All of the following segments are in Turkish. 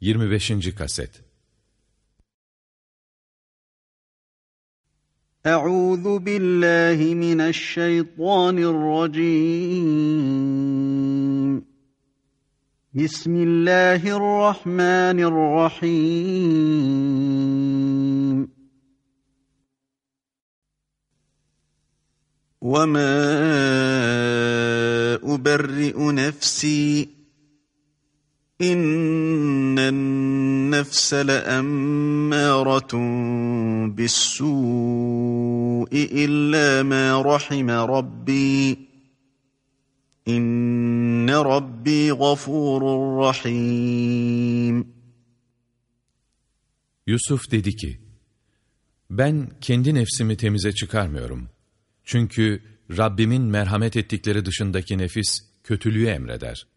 25. Kaset. أعوذ بالله من الشيطان الرجيم بسم الله الرحمن الرحيم وما أبرئ نفسي İnnen nefse leemmâratun bis-sû'i illâ mâ rahime rabbi. İnne rabbi gafurur rahim. Yusuf dedi ki, Ben kendi nefsimi temize çıkarmıyorum. Çünkü Rabbimin merhamet ettikleri dışındaki nefis kötülüğü emreder.''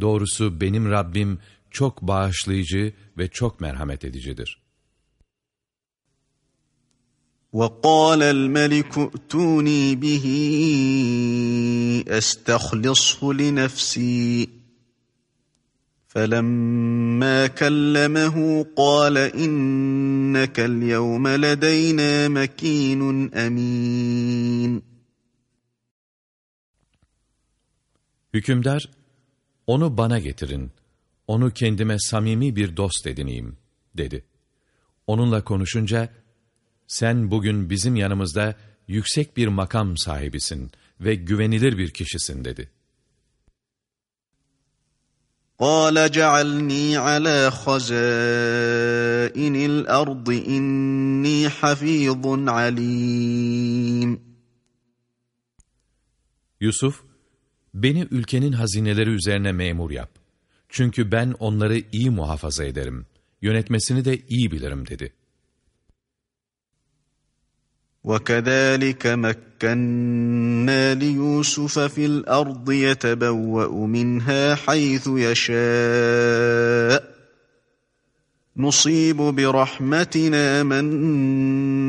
Doğrusu benim Rabbim çok bağışlayıcı ve çok merhamet edicidir. وَقَالَ الْمَلِكُ ائْتُونِي بِهِ أَسْتَخْلِصْهُ لِنَفْسِي فَلَمَّا كَلَّمَهُ قَالَ إِنَّكَ الْيَوْمَ لَدَيْنَا مَكِينٌ أَمِينٌ Hükümdar onu bana getirin, onu kendime samimi bir dost edineyim, dedi. Onunla konuşunca, sen bugün bizim yanımızda yüksek bir makam sahibisin ve güvenilir bir kişisin, dedi. قال جعلني على خزائن الأرض إني حفيظ عليم Yusuf, Beni ülkenin hazineleri üzerine memur yap. Çünkü ben onları iyi muhafaza ederim. Yönetmesini de iyi bilirim dedi. وَكَذَٰلِكَ مَكَّنَّا لِيُوسُفَ فِي الْأَرْضِ يَتَبَوَّأُ مِنْهَا حَيْثُ يَشَاءُ نُصِيبُ بِرَحْمَتِنَا مَنْ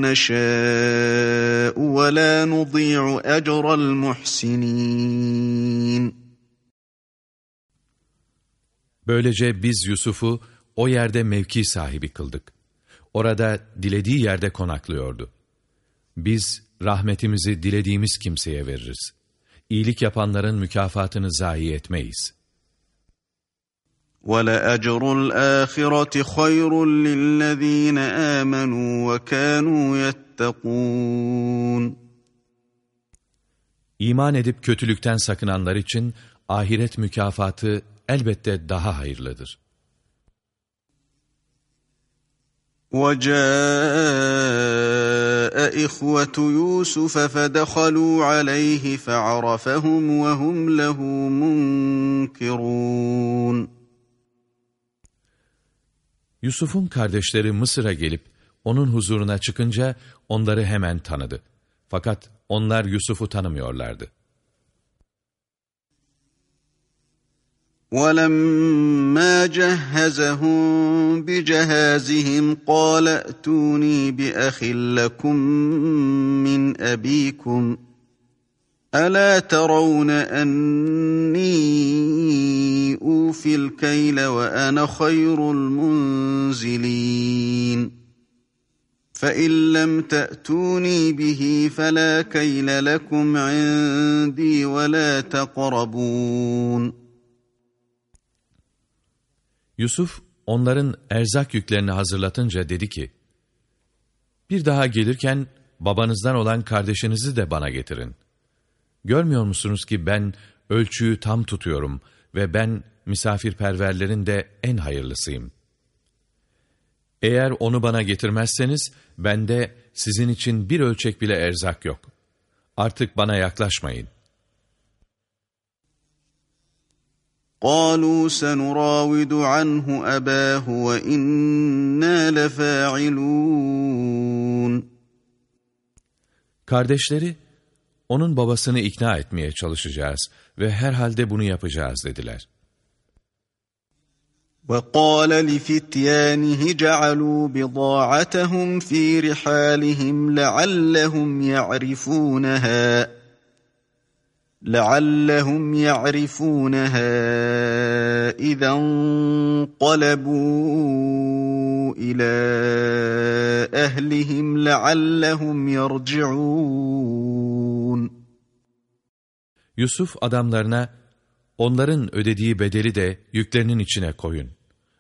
نَشَاءُ وَلَا نُضِيعُ أَجْرَ الْمُحْسِنِينَ Böylece biz Yusuf'u o yerde mevki sahibi kıldık. Orada dilediği yerde konaklıyordu. Biz rahmetimizi dilediğimiz kimseye veririz. İyilik yapanların mükafatını zayi etmeyiz.'' وَلَأَجْرُ الْآخِرَةِ خَيْرٌ لِلَّذ۪ينَ آمَنُوا وَكَانُوا يَتَّقُونَ İman edip kötülükten sakınanlar için ahiret mükafatı elbette daha hayırlıdır. وَجَاءَ إِخْوَةُ يُوسُفَ فَدَخَلُوا عَلَيْهِ فَعَرَفَهُمْ وَهُمْ لَهُ مُنْكِرُونَ Yusuf'un kardeşleri Mısır'a gelip onun huzuruna çıkınca onları hemen tanıdı. Fakat onlar Yusuf'u tanımıyorlardı. وَلَمَّا جَهَّزَهُم بِجَهَازِهِمْ قَالَ ائْتُونِي بِأَخٍ لَّكُم مِّنْ أَبِيكُمْ ۖ ألا ترون أني أوفي الكيل وأنا خير المنزلين فإن لم تأتوني به فلا كيل لكم عندي ولا تقربون Yusuf onların erzak yüklerini hazırlatınca dedi ki, Bir daha gelirken babanızdan olan kardeşinizi de bana getirin.'' Görmüyor musunuz ki ben ölçüyü tam tutuyorum ve ben misafirperverlerin de en hayırlısıyım. Eğer onu bana getirmezseniz bende sizin için bir ölçek bile erzak yok. Artık bana yaklaşmayın. قالوا سنراود عنه أباه وإنا لفاعلون Kardeşleri onun babasını ikna etmeye çalışacağız ve herhalde bunu yapacağız dediler. وَقَالَ لِفِتْيَانِهِ جَعَلُوا بِضَاعَتَهُمْ فِي رِحَالِهِمْ لَعَلَّهُمْ يَعْرِفُونَهَا لَعَلَّهُمْ يَعْرِفُونَهَا اِذَا انقَلَبُوا اِلَى اَهْلِهِمْ لَعَلَّهُمْ يَرْجِعُونَ Yusuf adamlarına, onların ödediği bedeli de yüklerinin içine koyun.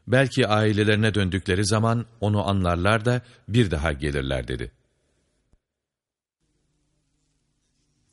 Belki ailelerine döndükleri zaman onu anlarlar da bir daha gelirler dedi.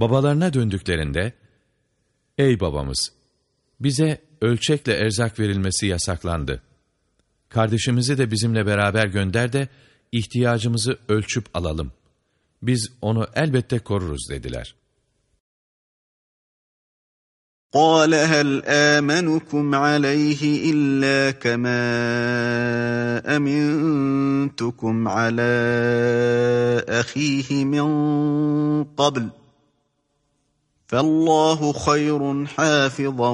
Babalarına döndüklerinde, Ey babamız! Bize ölçekle erzak verilmesi yasaklandı. Kardeşimizi de bizimle beraber gönder de, ihtiyacımızı ölçüp alalım. Biz onu elbette koruruz dediler. قال هل آمنكم عليه إلا كما أمنتكم على أخيه من قبل فالله خير حافظا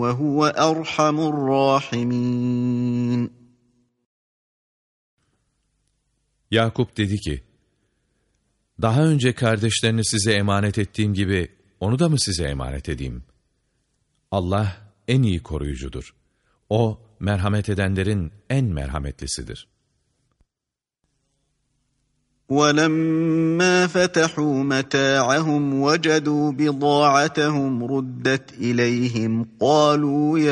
وهو أرحم الراحمين Yakup dedi ki, Daha önce kardeşlerini size emanet ettiğim gibi onu da mı size emanet edeyim? Allah en iyi koruyucudur. O, merhamet edenlerin en merhametlisidir. وَلَمَّا فَتَحُوا مَتَاعَهُمْ وَجَدُوا بِضَاعَتَهُمْ رُدَّتْ إِلَيْهِمْ قَالُوا يَا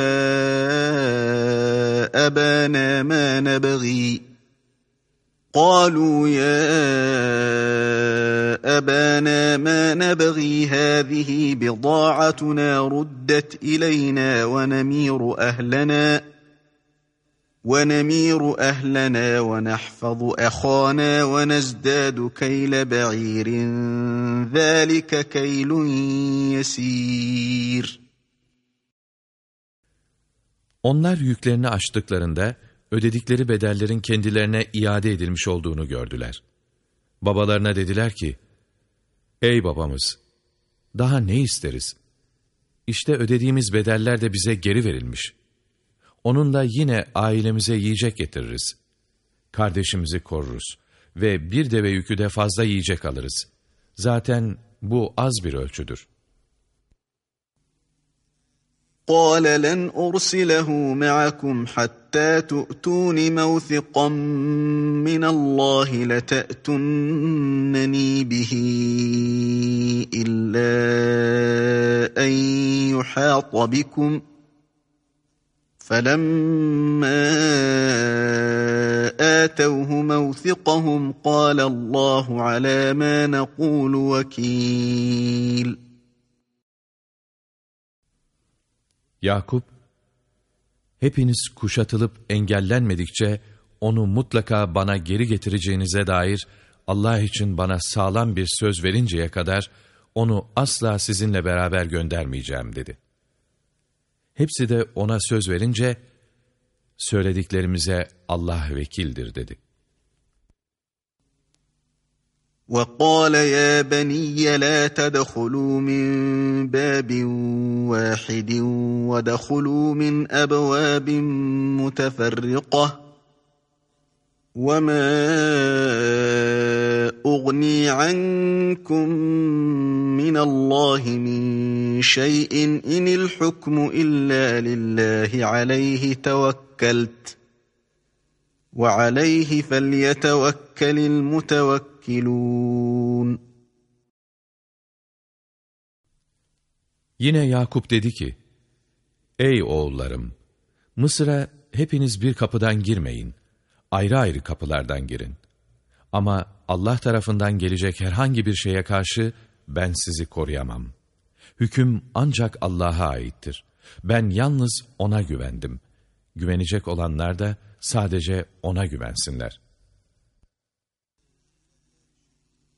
أَبَانَا مَا نَبْغِي؟ قالوا يا أبانا ما نبغي؟ هذه بضاعتنا ردت إلينا ونمير أهلنا. ونمير أهلنا ونحفظ أخانا ونزداد كيل بعير ذلك كيل يسير Onlar yüklerini açtıklarında ödedikleri bedellerin kendilerine iade edilmiş olduğunu gördüler. Babalarına dediler ki, Ey babamız! Daha ne isteriz? İşte ödediğimiz bedeller de bize geri verilmiş. Onunla yine ailemize yiyecek getiririz. Kardeşimizi koruruz ve bir deve yükü de fazla yiyecek alırız. Zaten bu az bir ölçüdür.'' قال لن أرسله معكم حتى تؤتون موثقا من الله لتأتنني به إلا أن يحاط بكم فلما آتوه موثقهم قال الله على ما نقول وكيل Yakup, hepiniz kuşatılıp engellenmedikçe onu mutlaka bana geri getireceğinize dair Allah için bana sağlam bir söz verinceye kadar onu asla sizinle beraber göndermeyeceğim dedi. Hepsi de ona söz verince söylediklerimize Allah vekildir dedi. وقال يا بني لا تدخلوا من باب واحد ودخلوا من ابواب متفرقه وما اغني عنكم من الله من شيء ان الحكم الا لله عليه توكلت وعليه فليتوكل المتوكلون Yine Yakup dedi ki, Ey oğullarım! Mısır'a hepiniz bir kapıdan girmeyin. Ayrı ayrı kapılardan girin. Ama Allah tarafından gelecek herhangi bir şeye karşı ben sizi koruyamam. Hüküm ancak Allah'a aittir. Ben yalnız O'na güvendim. Güvenecek olanlar da sadece O'na güvensinler.''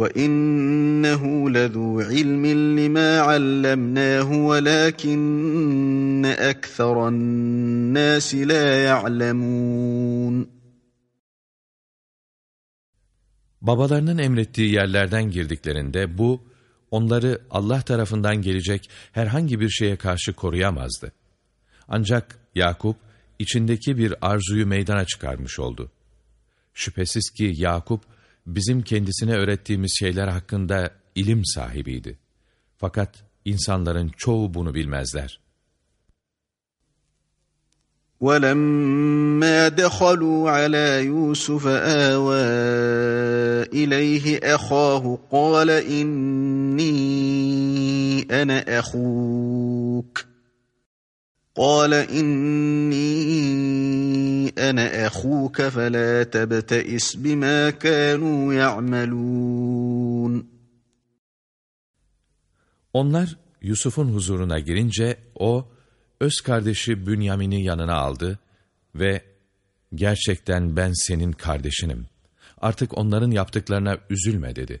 وَإِنَّهُ لَذُو عِلْمٍ لِمَا عَلَّمْنَاهُ وَلَكِنَّ أَكْثَرَ النَّاسِ لَا يَعْلَمُونَ Babalarının emrettiği yerlerden girdiklerinde bu, onları Allah tarafından gelecek herhangi bir şeye karşı koruyamazdı. Ancak Yakup, içindeki bir arzuyu meydana çıkarmış oldu. Şüphesiz ki Yakup, bizim kendisine öğrettiğimiz şeyler hakkında ilim sahibiydi. Fakat insanların çoğu bunu bilmezler. وَلَمَّا دَخَلُوا عَلَى يُوسُفَ آوَى إِلَيْهِ أَخَاهُ قَالَ إِنِّي أَنَا أَخُوكَ قَالَ إِنِّي أنا أخوك فلا تبتئس بما كانوا يعملون Onlar Yusuf'un huzuruna girince o öz kardeşi Bünyamin'i yanına aldı ve gerçekten ben senin kardeşinim. Artık onların yaptıklarına üzülme dedi.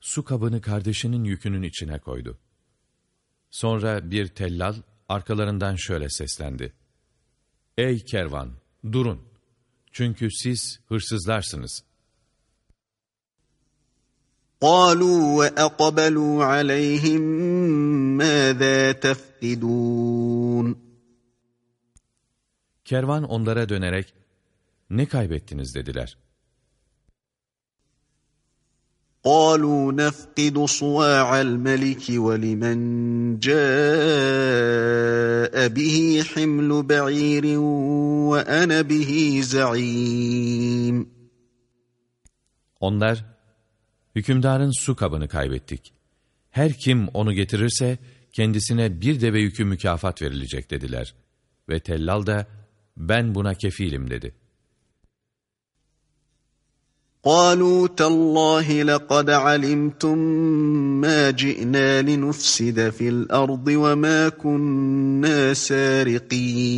su kabını kardeşinin yükünün içine koydu. Sonra bir tellal arkalarından şöyle seslendi. Ey kervan, durun. Çünkü siz hırsızlarsınız. قالوا وأقبلوا عليهم ماذا تفقدون Kervan onlara dönerek, ne kaybettiniz dediler. قالوا نفقد صواع الملك ولمن جاء به حمل بعير وأنا به زعيم Onlar, hükümdarın su kabını kaybettik. Her kim onu getirirse, kendisine bir deve yükü mükafat verilecek dediler. Ve tellal da, ben buna kefilim dedi. قالوا تالله لقد علمتم ما جئنا لنفسد في الأرض وما كنا سارقين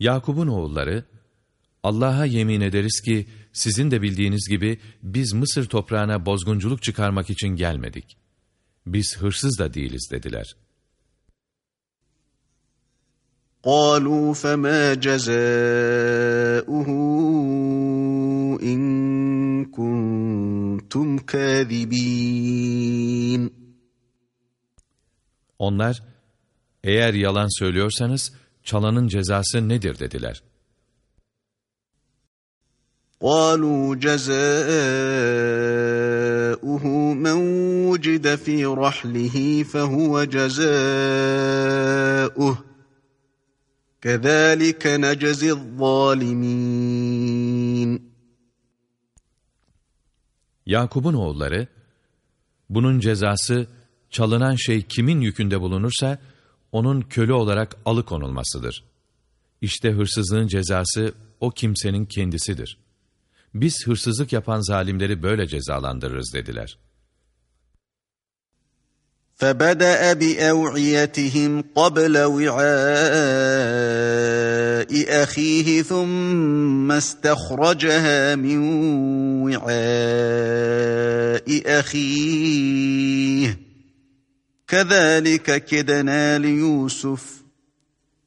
Yakup'un oğulları, Allah'a yemin ederiz ki sizin de bildiğiniz gibi biz Mısır toprağına bozgunculuk çıkarmak için gelmedik. Biz hırsız da değiliz dediler.'' قالوا فما جزاؤه إن كنتم كاذبين Onlar, eğer yalan söylüyorsanız çalanın cezası nedir dediler. قالوا جزاؤه من وجد في رحله فهو جزاؤه كَذَٰلِكَ نَجْزِي الظَّالِمِينَ Yakup'un oğulları, bunun cezası çalınan şey kimin yükünde bulunursa, onun köle olarak alıkonulmasıdır. İşte hırsızlığın cezası o kimsenin kendisidir. Biz hırsızlık yapan zalimleri böyle cezalandırırız dediler.'' فبدأ بأوعيتهم قبل وعاء أخيه ثم استخرجها من وعاء أخيه. كذلك كدنا ليوسف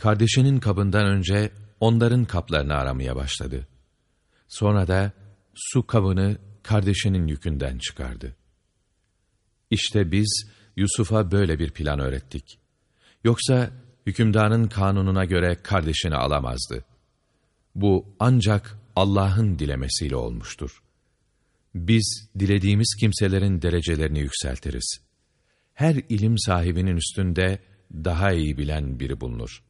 kardeşinin kabından önce onların kaplarını aramaya başladı. Sonra da su kabını kardeşinin yükünden çıkardı. İşte biz Yusuf'a böyle bir plan öğrettik. Yoksa hükümdarın kanununa göre kardeşini alamazdı. Bu ancak Allah'ın dilemesiyle olmuştur. Biz dilediğimiz kimselerin derecelerini yükseltiriz. Her ilim sahibinin üstünde daha iyi bilen biri bulunur.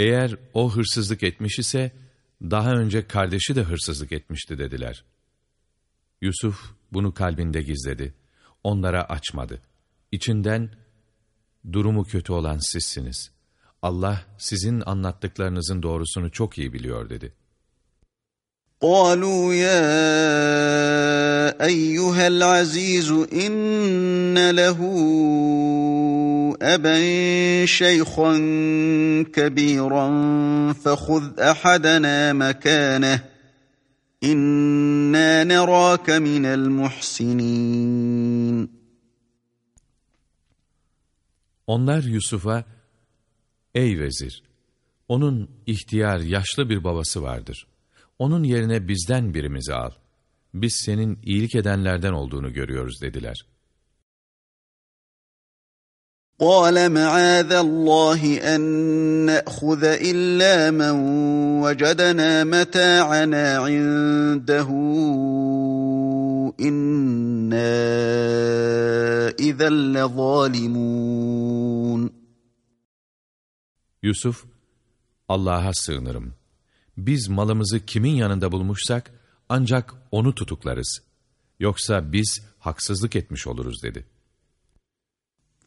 eğer o hırsızlık etmiş ise, daha önce kardeşi de hırsızlık etmişti dediler. Yusuf bunu kalbinde gizledi. Onlara açmadı. İçinden, durumu kötü olan sizsiniz. Allah sizin anlattıklarınızın doğrusunu çok iyi biliyor dedi. قالوا يا أيها العزيز إن له أبا شيخا كبيرا فخذ أحدنا مكانه إنا نراك من المحسنين Onlar Yusuf'a, Ey vezir! Onun ihtiyar, yaşlı bir babası vardır. Onun yerine bizden birimizi al. Biz senin iyilik edenlerden olduğunu görüyoruz dediler. قال معاذ الله أن نأخذ إلا من وجدنا متاعنا عنده إنا إذا لظالمون Yusuf, Allah'a sığınırım. Biz malımızı kimin yanında bulmuşsak ancak onu tutuklarız. Yoksa biz haksızlık etmiş oluruz dedi.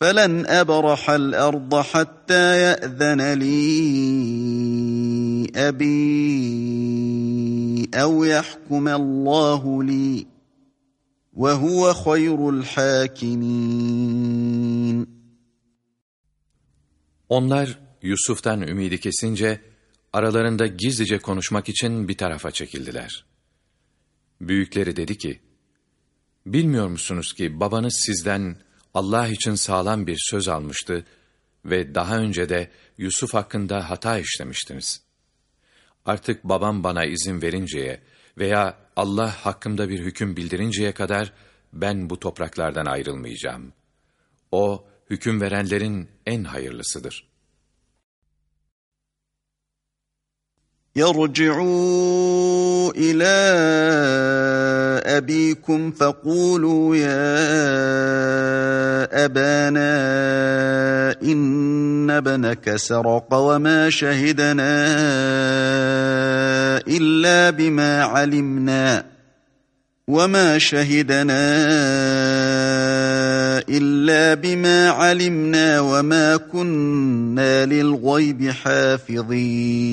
فَلَنْ أَبْرَحَ الْأَرْضَ حَتَّى يَأْذَنَ لِي أَبِي أَوْ يَحْكُمَ اللَّهُ لِي وَهُوَ خَيْرُ الْحَاكِمِينَ Onlar Yusuf'tan ümidi kesince aralarında gizlice konuşmak için bir tarafa çekildiler. Büyükleri dedi ki, Bilmiyor musunuz ki babanız sizden Allah için sağlam bir söz almıştı ve daha önce de Yusuf hakkında hata işlemiştiniz. Artık babam bana izin verinceye veya Allah hakkımda bir hüküm bildirinceye kadar ben bu topraklardan ayrılmayacağım. O, hüküm verenlerin en hayırlısıdır. يرجعوا إلى أبيكم فقولوا يا أبانا إن ابنك سرق وما شهدنا إلا بما علمنا. وما شهدنا إلا بما علمنا وما كنا للغيب حافظين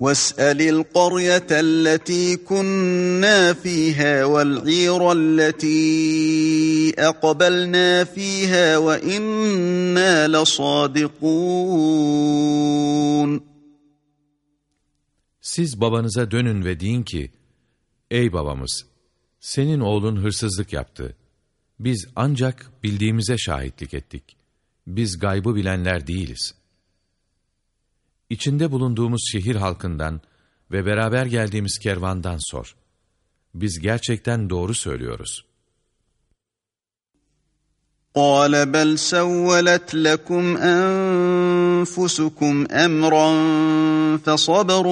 واسأل القرية التي كنا فيها والعير التي أقبلنا فيها وإنا لصادقون Siz babanıza dönün ve deyin ki, Ey babamız! Senin oğlun hırsızlık yaptı. Biz ancak bildiğimize şahitlik ettik. Biz gaybı bilenler değiliz. içinde bulunduğumuz şehir halkından ve beraber geldiğimiz kervandan sor. Biz gerçekten doğru söylüyoruz. قال بل سولت لكم أنفسكم أمرا فصبر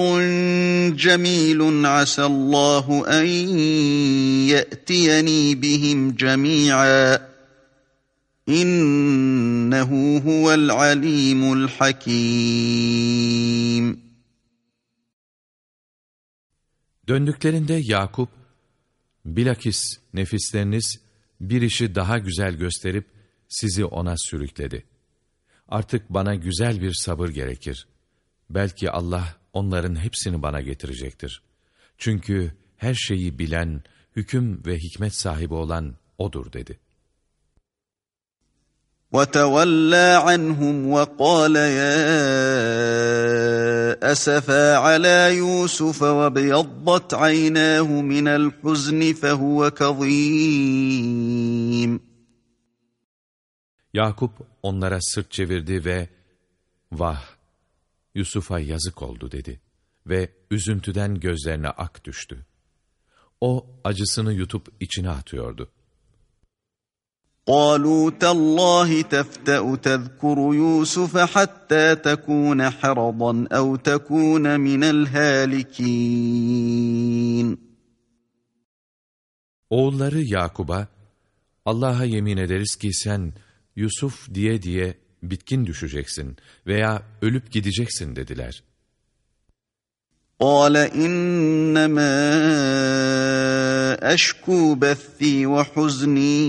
جميل عسى الله أن يأتيني بهم جميعا إنه هو العليم الحكيم Döndüklerinde Yakup, bilakis nefisleriniz bir işi daha güzel gösterip sizi ona sürükledi. Artık bana güzel bir sabır gerekir. Belki Allah onların hepsini bana getirecektir. Çünkü her şeyi bilen, hüküm ve hikmet sahibi olan O'dur dedi. وتولى عنهم وقال يا اسفا على يوسف وابيضت عيناه من الحزن فهو كظيم Yakup onlara sırt çevirdi ve vah Yusuf'a yazık oldu dedi ve üzüntüden gözlerine ak düştü. O acısını yutup içine atıyordu. قالوا تالله تفتأ تذكر يوسف حتى تكون حرضا أو تكون من الهالكين Oğulları Yakub'a, Allah'a yemin ederiz ki sen Yusuf diye diye bitkin düşeceksin veya ölüp gideceksin dediler. قال إنما أشكو بثي وحزني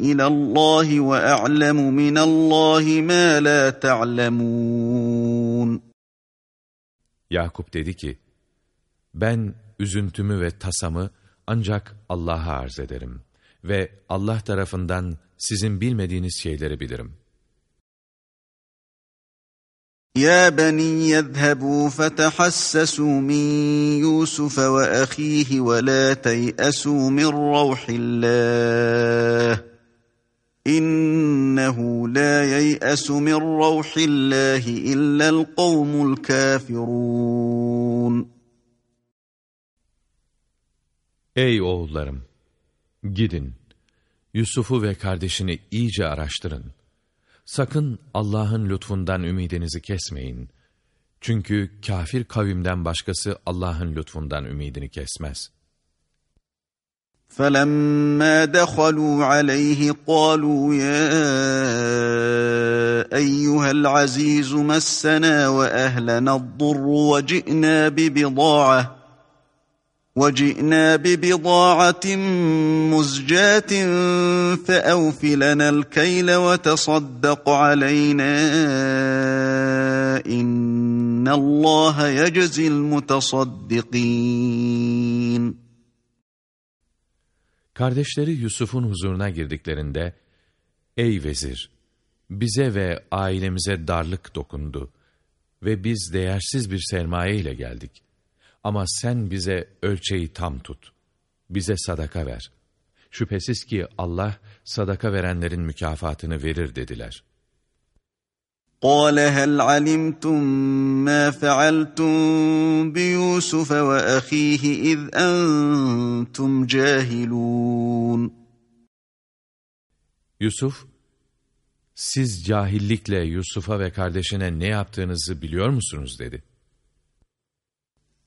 إلى الله وأعلم من الله ما لا تعلمون Yakup dedi ki, ben üzüntümü ve tasamı ancak Allah'a arz ederim ve Allah tarafından sizin bilmediğiniz şeyleri bilirim. Ya bani yezhebu fetahassasu min Yusuf ve ahihi ve la teyasu min ruhillah. İnnehu la yeyasu min ruhillahi illa'l kavmul kafirun. Ey oğullarım Gidin, Yusuf'u ve kardeşini iyice araştırın. Sakın Allah'ın lütfundan ümidinizi kesmeyin. Çünkü kafir kavimden başkası Allah'ın lütfundan ümidini kesmez. فَلَمَّا دَخَلُوا عَلَيْهِ قَالُوا يَا أَيُّهَا الْعَزِيزُ مَسَّنَا وَأَهْلَنَا الضُّرُّ وَجِئْنَا بِبِضَاعَةٍ وجئنا ببضاعة مزجاة فأوف لنا الكيل وتصدق علينا إن الله يجزي المتصدقين Kardeşleri Yusuf'un huzuruna girdiklerinde, Ey vezir! Bize ve ailemize darlık dokundu ve biz değersiz bir sermaye ile geldik. Ama sen bize ölçeği tam tut. Bize sadaka ver. Şüphesiz ki Allah sadaka verenlerin mükafatını verir dediler. قال هل علمتم ما فعلتم بيوسف وأخيه إذ أنتم جاهلون Yusuf, siz cahillikle Yusuf'a ve kardeşine ne yaptığınızı biliyor musunuz dedi.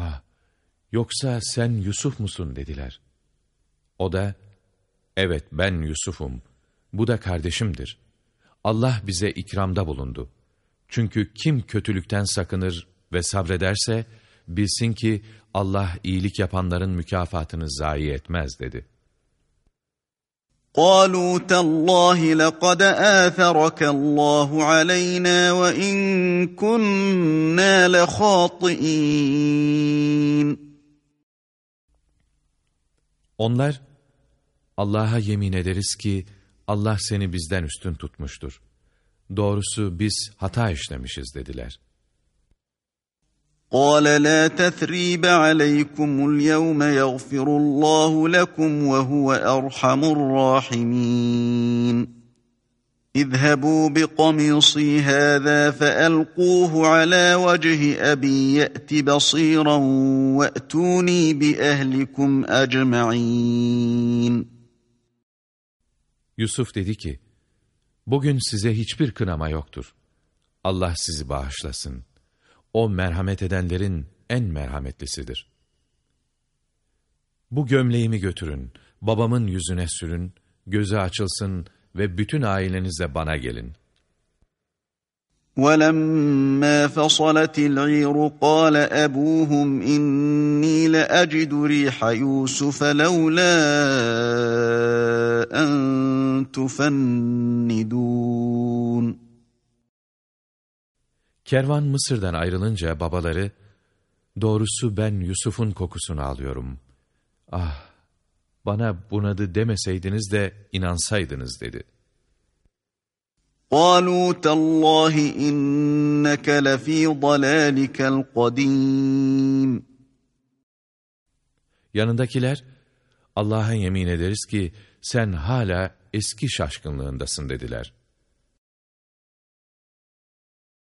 ah, yoksa sen Yusuf musun dediler. O da, evet ben Yusuf'um, bu da kardeşimdir. Allah bize ikramda bulundu. Çünkü kim kötülükten sakınır ve sabrederse, bilsin ki Allah iyilik yapanların mükafatını zayi etmez dedi. قالوا تالله لقد آثرك الله علينا وإن كنا لخاطئين Onlar, Allah'a yemin ederiz ki Allah seni bizden üstün tutmuştur. Doğrusu biz hata işlemişiz dediler. قال لا تثريب عليكم اليوم يغفر الله لكم وهو أرحم الراحمين اذهبوا بقميصي هذا فألقوه على وجه أبي يأت بصيرا وأتوني بأهلكم أجمعين Yusuf dedi ki, Bugün size hiçbir kınama yoktur. Allah sizi bağışlasın. O merhamet edenlerin en merhametlisidir. Bu gömleğimi götürün, babamın yüzüne sürün, gözü açılsın ve bütün ailenizle bana gelin. وَلَمَّا فَصَلَتِ الْعِيرُ قَالَ أَبُوهُمْ إِنِّي لَأَجِدُ رِيحَ يُوسُفَ لَوْلَا أَن تُفَنِّدُونَ Kervan Mısır'dan ayrılınca babaları, doğrusu ben Yusuf'un kokusunu alıyorum. Ah, bana bunadı demeseydiniz de inansaydınız dedi. قالوا تالله إنك لفي ضلالك القديم Yanındakiler, Allah'a yemin ederiz ki sen hala eski şaşkınlığındasın dediler.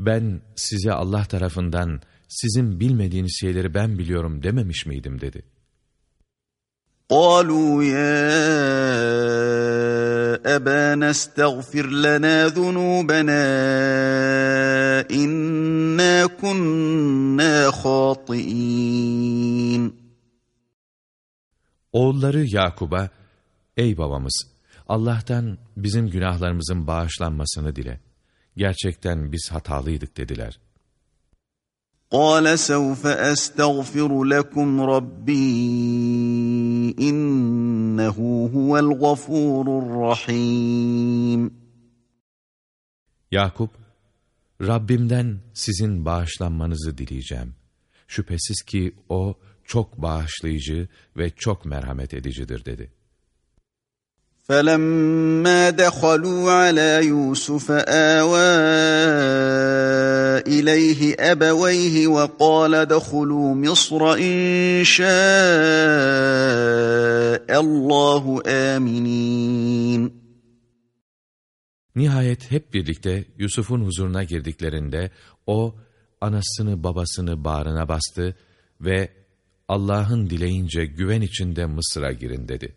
ben size Allah tarafından sizin bilmediğiniz şeyleri ben biliyorum dememiş miydim dedi. قالوا يا أبانا استغفر لنا ذنوبنا إنا كنا خاطئين Oğulları Yakub'a, ey babamız, Allah'tan bizim günahlarımızın bağışlanmasını dile. Gerçekten biz hatalıydık dediler. قال سوف أستغفر لكم ربي إنه هو الغفور الرحيم Yakup, Rabbimden sizin bağışlanmanızı dileyeceğim. Şüphesiz ki O çok bağışlayıcı ve çok merhamet edicidir dedi. فلما دخلوا على يوسف آوى إليه أبويه وقال ادخلوا مصر إن شاء الله آمنين Nihayet hep birlikte Yusuf'un huzuruna girdiklerinde o anasını babasını bağrına bastı ve Allah'ın dileyince güven içinde Mısır'a girin dedi.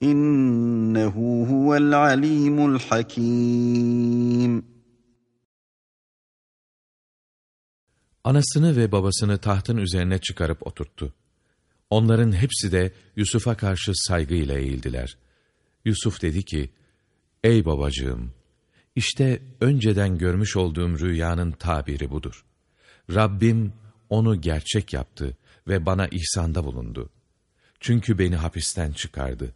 İnnehu huvel alimul hakim. Anasını ve babasını tahtın üzerine çıkarıp oturttu. Onların hepsi de Yusuf'a karşı saygıyla eğildiler. Yusuf dedi ki, Ey babacığım! işte önceden görmüş olduğum rüyanın tabiri budur. Rabbim onu gerçek yaptı ve bana ihsanda bulundu. Çünkü beni hapisten çıkardı.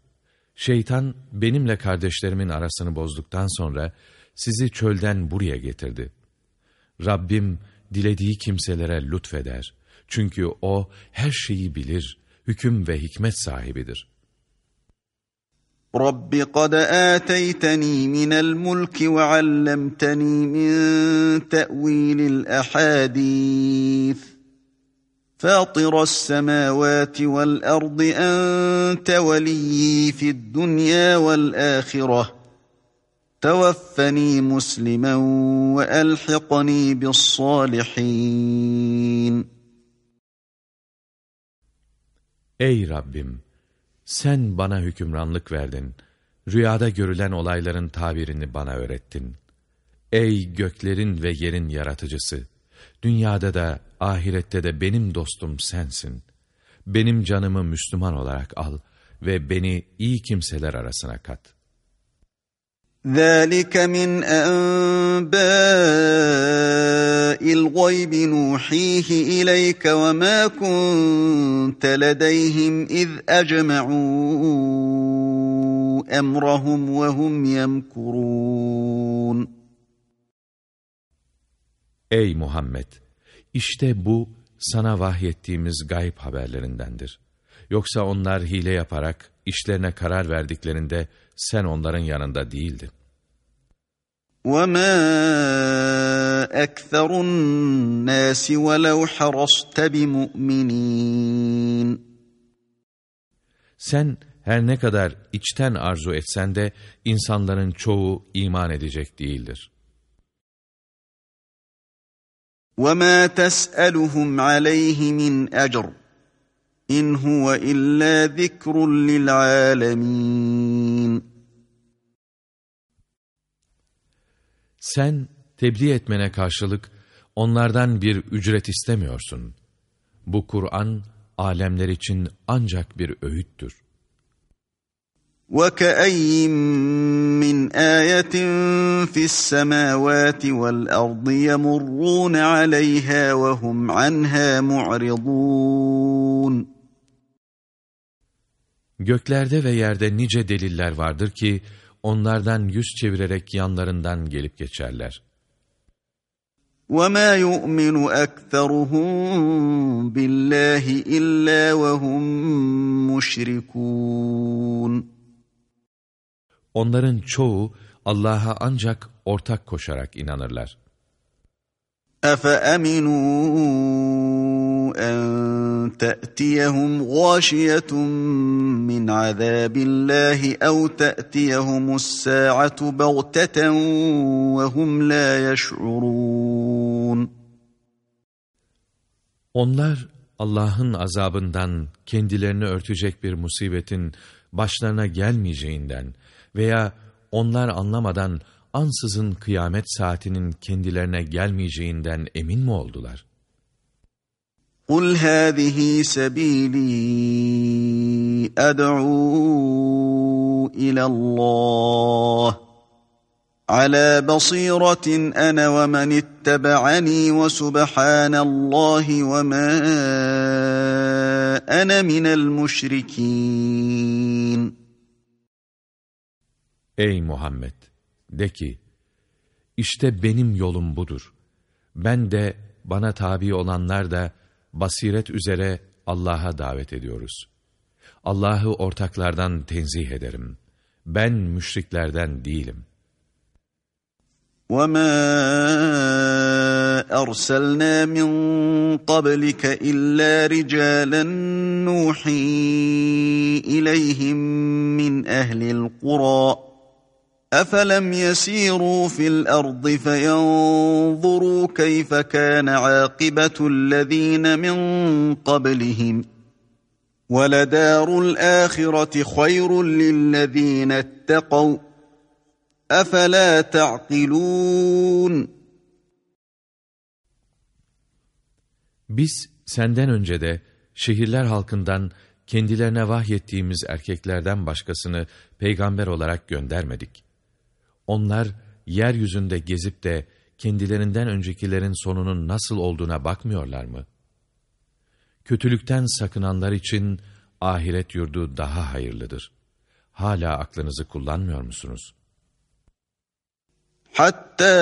Şeytan benimle kardeşlerimin arasını bozduktan sonra sizi çölden buraya getirdi. Rabbim dilediği kimselere lütfeder. Çünkü O her şeyi bilir, hüküm ve hikmet sahibidir. رب قد آتيتني من الملك وعلمتني من تأويل الأحاديث فاطر السماوات والأرض أنت وليي في الدنيا والآخرة توفني مسلما وألحقني بالصالحين Ey Rabbim! Sen bana hükümranlık verdin. Rüyada görülen olayların tabirini bana öğrettin. Ey göklerin ve yerin yaratıcısı! Dünyada da ahirette de benim dostum sensin. Benim canımı Müslüman olarak al ve beni iyi kimseler arasına kat.'' ذلك من أنباء الغيب نوحيه إليك وما كنت لديهم إذ أجمعوا أمرهم وهم يمكرون Ey Muhammed! İşte bu sana vahyettiğimiz gayb haberlerindendir. Yoksa onlar hile yaparak işlerine karar verdiklerinde sen onların yanında değildin. وَمَا أَكْثَرُ النَّاسِ وَلَوْ حَرَصْتَ بِمُؤْمِنِينَ Sen her ne kadar içten arzu etsen de insanların çoğu iman edecek değildir. وَمَا تَسْأَلُهُمْ عَلَيْهِ مِنْ أَجْرٍ İn huve illa zikrun lil alemin. Sen tebliğ etmene karşılık onlardan bir ücret istemiyorsun. Bu Kur'an alemler için ancak bir öğüttür. وَكَأَيِّن مِّنْ آيَةٍ فِي السَّمَاوَاتِ وَالْأَرْضِ يَمُرُّونَ عَلَيْهَا وَهُمْ عَنْهَا مُعْرِضُونَ Göklerde ve yerde nice deliller vardır ki, onlardan yüz çevirerek yanlarından gelip geçerler. وَمَا يُؤْمِنُ أَكْثَرُهُمْ بِاللّٰهِ إِلَّا وَهُمْ مُشْرِكُونَ Onların çoğu Allah'a ancak ortak koşarak inanırlar. أَفَأَمِنُوا أَنْ تَأْتِيَهُمْ غَاشِيَةٌ مِّنْ عَذَابِ اللّٰهِ أَوْ تَأْتِيَهُمُ السَّاعَةُ بَغْتَةً وَهُمْ لَا يَشْعُرُونَ Onlar Allah'ın azabından kendilerini örtecek bir musibetin başlarına gelmeyeceğinden veya onlar anlamadan ansızın kıyamet saatinin kendilerine gelmeyeceğinden emin mi oldular? قُلْ هَذِهِ سَب۪يلِي أَدْعُوا إِلَى اللّٰهِ عَلَى بَصِيرَةٍ أَنَا وَمَنِ اتَّبَعَنِي وَسُبْحَانَ اللّٰهِ وَمَا أَنَا مِنَ الْمُشْرِكِينَ Ey Muhammed! De ki, işte benim yolum budur. Ben de, bana tabi olanlar da, basiret üzere Allah'a davet ediyoruz. Allah'ı ortaklardan tenzih ederim. Ben müşriklerden değilim. وَمَا أَرْسَلْنَا مِنْ قَبْلِكَ إِلَّا رِجَالًا نُوحِي إِلَيْهِمْ مِنْ أَهْلِ الْقُرَى أفلم يسيروا في الأرض فينظروا كيف كان عاقبة الذين من قبلهم ولدار الآخرة خير للذين اتقوا أفلا تعقلون Biz senden önce de şehirler halkından kendilerine vahyettiğimiz erkeklerden başkasını peygamber olarak göndermedik. Onlar yeryüzünde gezip de kendilerinden öncekilerin sonunun nasıl olduğuna bakmıyorlar mı? Kötülükten sakınanlar için ahiret yurdu daha hayırlıdır. hala aklınızı kullanmıyor musunuz? حتى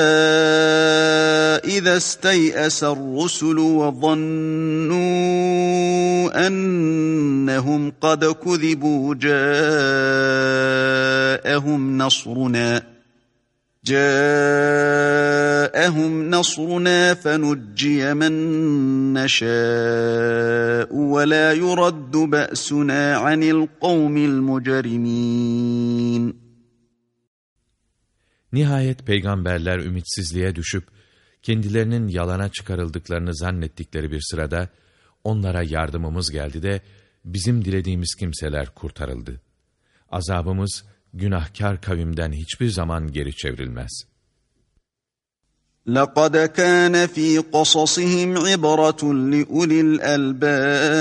إذا استيأس الرسل وظنوا أنهم قد كذبوا جاءهم نصرنا جاءهم نصرنا فنجي من نشاء ولا يرد بأسنا عن القوم المجرمين Nihayet peygamberler ümitsizliğe düşüp, kendilerinin yalana çıkarıldıklarını zannettikleri bir sırada, onlara yardımımız geldi de, bizim dilediğimiz kimseler kurtarıldı. Azabımız, günahkar kavimden hiçbir zaman geri çevrilmez. لَقَدْ كَانَ ف۪ي قَصَصِهِمْ عِبْرَةٌ لِأُولِي الْأَلْبَابِ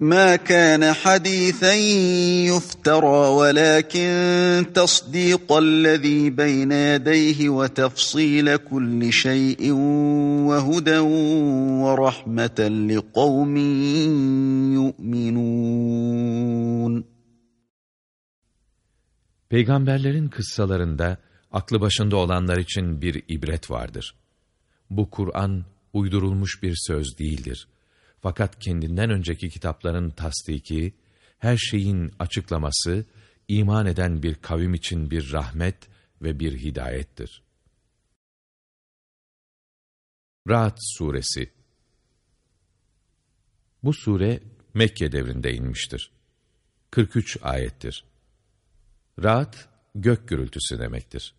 ما كان حديثا يفترى ولكن تصديق الذي بين يديه وتفصيل كل شيء وهدى ورحمة لقوم يؤمنون Peygamberlerin kıssalarında aklı başında olanlar için bir ibret vardır. Bu Kur'an uydurulmuş bir söz değildir fakat kendinden önceki kitapların tasdiki, her şeyin açıklaması, iman eden bir kavim için bir rahmet ve bir hidayettir. Ra'd Suresi Bu sure Mekke devrinde inmiştir. 43 ayettir. Ra'd, gök gürültüsü demektir.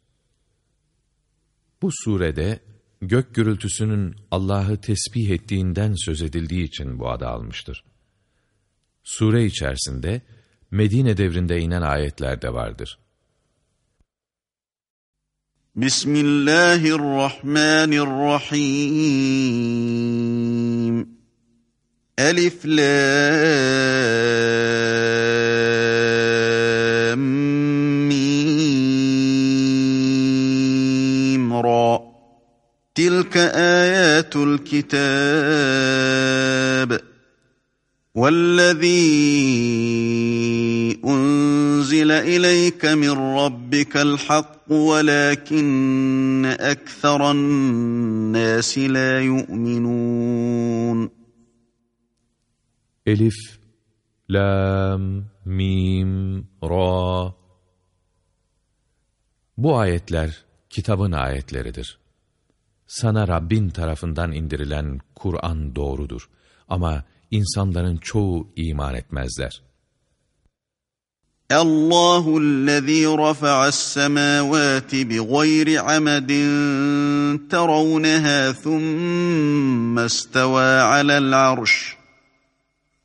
Bu surede gök gürültüsünün Allah'ı tesbih ettiğinden söz edildiği için bu adı almıştır. Sure içerisinde Medine devrinde inen ayetler de vardır. Bismillahirrahmanirrahim. Elif la تلك آيات الكتاب والذي أنزل إليك من ربك الحق ولكن أكثر الناس لا يؤمنون Elif, Lam, Mim, Ra Bu ayetler kitabın ayetleridir. sana Rabbin tarafından indirilen Kur'an doğrudur. Ama insanların çoğu iman etmezler. Allahu allazi rafa'a semawati bighayri amadin tarawnaha thumma istawa 'ala'l arş.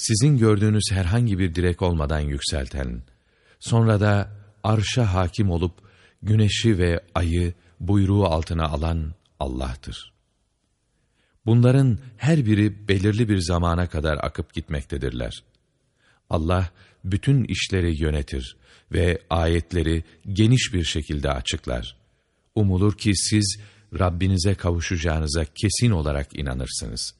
sizin gördüğünüz herhangi bir direk olmadan yükselten, sonra da arşa hakim olup güneşi ve ayı buyruğu altına alan Allah'tır. Bunların her biri belirli bir zamana kadar akıp gitmektedirler. Allah bütün işleri yönetir ve ayetleri geniş bir şekilde açıklar. Umulur ki siz Rabbinize kavuşacağınıza kesin olarak inanırsınız.''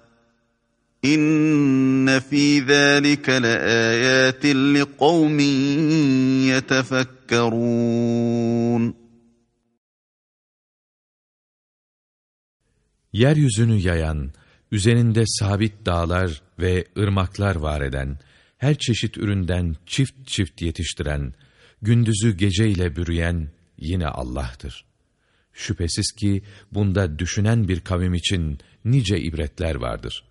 İnne fî zâlike leâyâtin liqavmin yetefekkerûn. Yeryüzünü yayan, üzerinde sabit dağlar ve ırmaklar var eden, her çeşit üründen çift çift yetiştiren, gündüzü geceyle bürüyen yine Allah'tır. Şüphesiz ki bunda düşünen bir kavim için nice ibretler vardır.''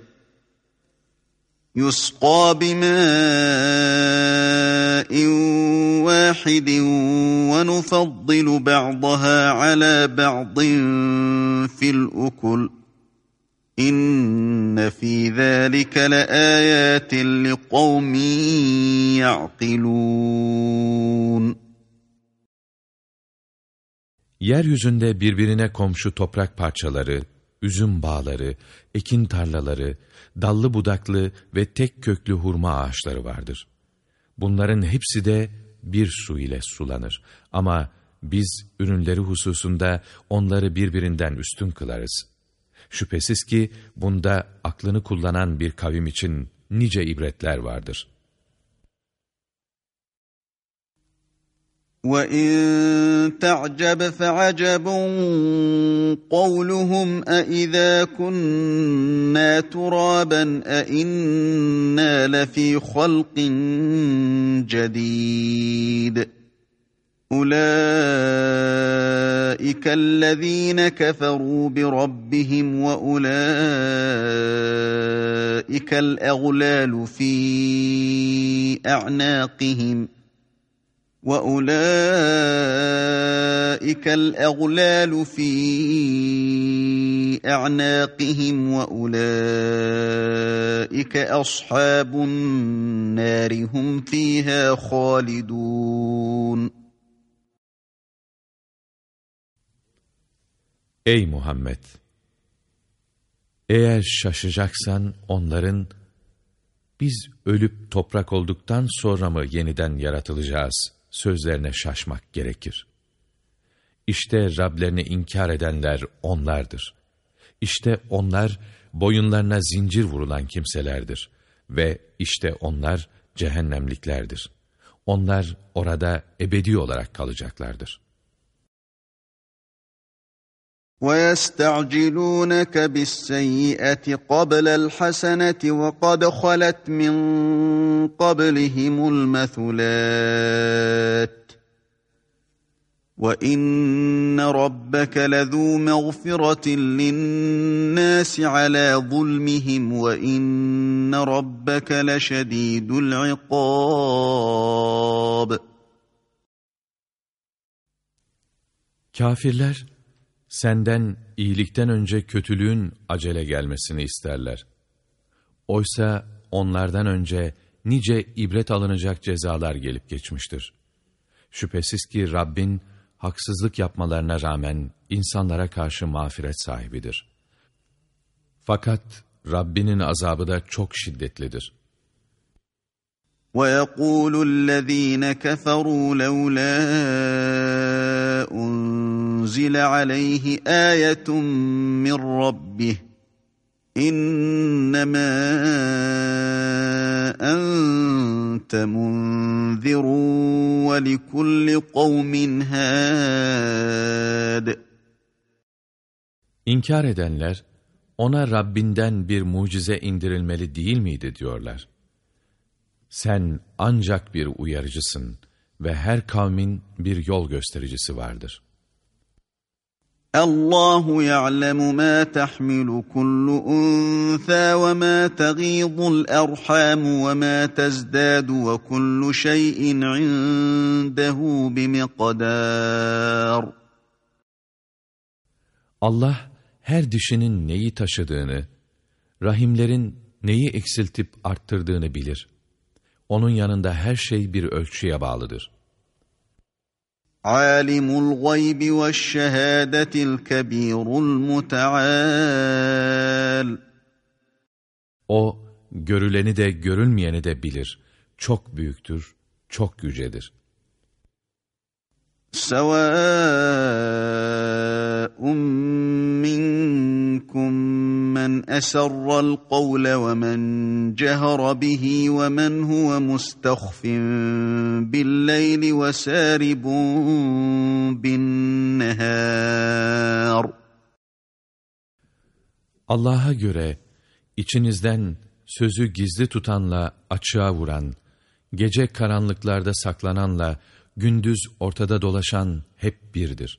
يسقى بماء واحد ونفضل بعضها على بعض في الأكل إن في ذلك لآيات لقوم يعقلون Yeryüzünde birbirine komşu toprak parçaları, üzüm bağları, ekin tarlaları, dallı budaklı ve tek köklü hurma ağaçları vardır. Bunların hepsi de bir su ile sulanır. Ama biz ürünleri hususunda onları birbirinden üstün kılarız. Şüphesiz ki bunda aklını kullanan bir kavim için nice ibretler vardır.'' وَإِن تَعْجَبْ فَعَجَبٌ قَوْلُهُمْ أَإِذَا كُنَّا تُرَابًا أَإِنَّا لَفِي خَلْقٍ جَدِيدٍ أُولَئِكَ الَّذِينَ كَفَرُوا بِرَبِّهِمْ وَأُولَئِكَ الْأَغْلَالُ فِي أَعْنَاقِهِمْ ۖ وَأُولَٰئِكَ الْأَغْلَالُ فِي أَعْنَاقِهِمْ وَأُولَٰئِكَ أَصْحَابُ النَّارِ هُمْ فِيهَا خَالِدُونَ Ey Muhammed! Eğer şaşacaksan onların, biz ölüp toprak olduktan sonra mı yeniden yaratılacağız Sözlerine şaşmak gerekir. İşte Rablerini inkar edenler onlardır. İşte onlar boyunlarına zincir vurulan kimselerdir. Ve işte onlar cehennemliklerdir. Onlar orada ebedi olarak kalacaklardır. وَيَسْتَعْجِلُونَكَ بِالسَّيِّئَةِ قَبْلَ الْحَسَنَةِ وَقَدْ خَلَتْ مِنْ قَبْلِهِمُ الْمَثُلَاتِ. وَإِنَّ رَبَّكَ لَذُو مَغْفِرَةٍ لِلنَّاسِ عَلَى ظُلْمِهِمْ وَإِنَّ رَبَّكَ لَشَدِيدُ الْعِقَابِ. Kafirler senden iyilikten önce kötülüğün acele gelmesini isterler. Oysa onlardan önce nice ibret alınacak cezalar gelip geçmiştir. Şüphesiz ki Rabbin haksızlık yapmalarına rağmen insanlara karşı mağfiret sahibidir. Fakat Rabbinin azabı da çok şiddetlidir. وَيَقُولُ الَّذ۪ينَ كَفَرُوا لَوْلَا أُنْزِلَ عَلَيْهِ آيَةٌ مِّنْ رَبِّهِ إِنَّمَا أَنْتَ مُنْذِرٌ وَلِكُلِّ قَوْمٍ هَادٍ İnkar edenler, ona Rabbinden bir mucize indirilmeli değil miydi diyorlar. Sen ancak bir uyarıcısın ve her kavmin bir yol göstericisi vardır. Allahu ya'lemu ma tahmilu kullu unsa ve ma taghidul erham ve ma tazdadu ve kullu şeyin indehu bimiqdar. Allah her dişinin neyi taşıdığını, rahimlerin neyi eksiltip arttırdığını bilir onun yanında her şey bir ölçüye bağlıdır. Alimul gaybi ve şehadetil kebirul muteal. O, görüleni de görülmeyeni de bilir. Çok büyüktür, çok yücedir. Sevâ'un منكم من أسر القول ومن جهر به ومن هو مستخف بالليل وسارب بالنهار Allah'a göre içinizden sözü gizli tutanla açığa vuran, gece karanlıklarda saklananla gündüz ortada dolaşan hep birdir.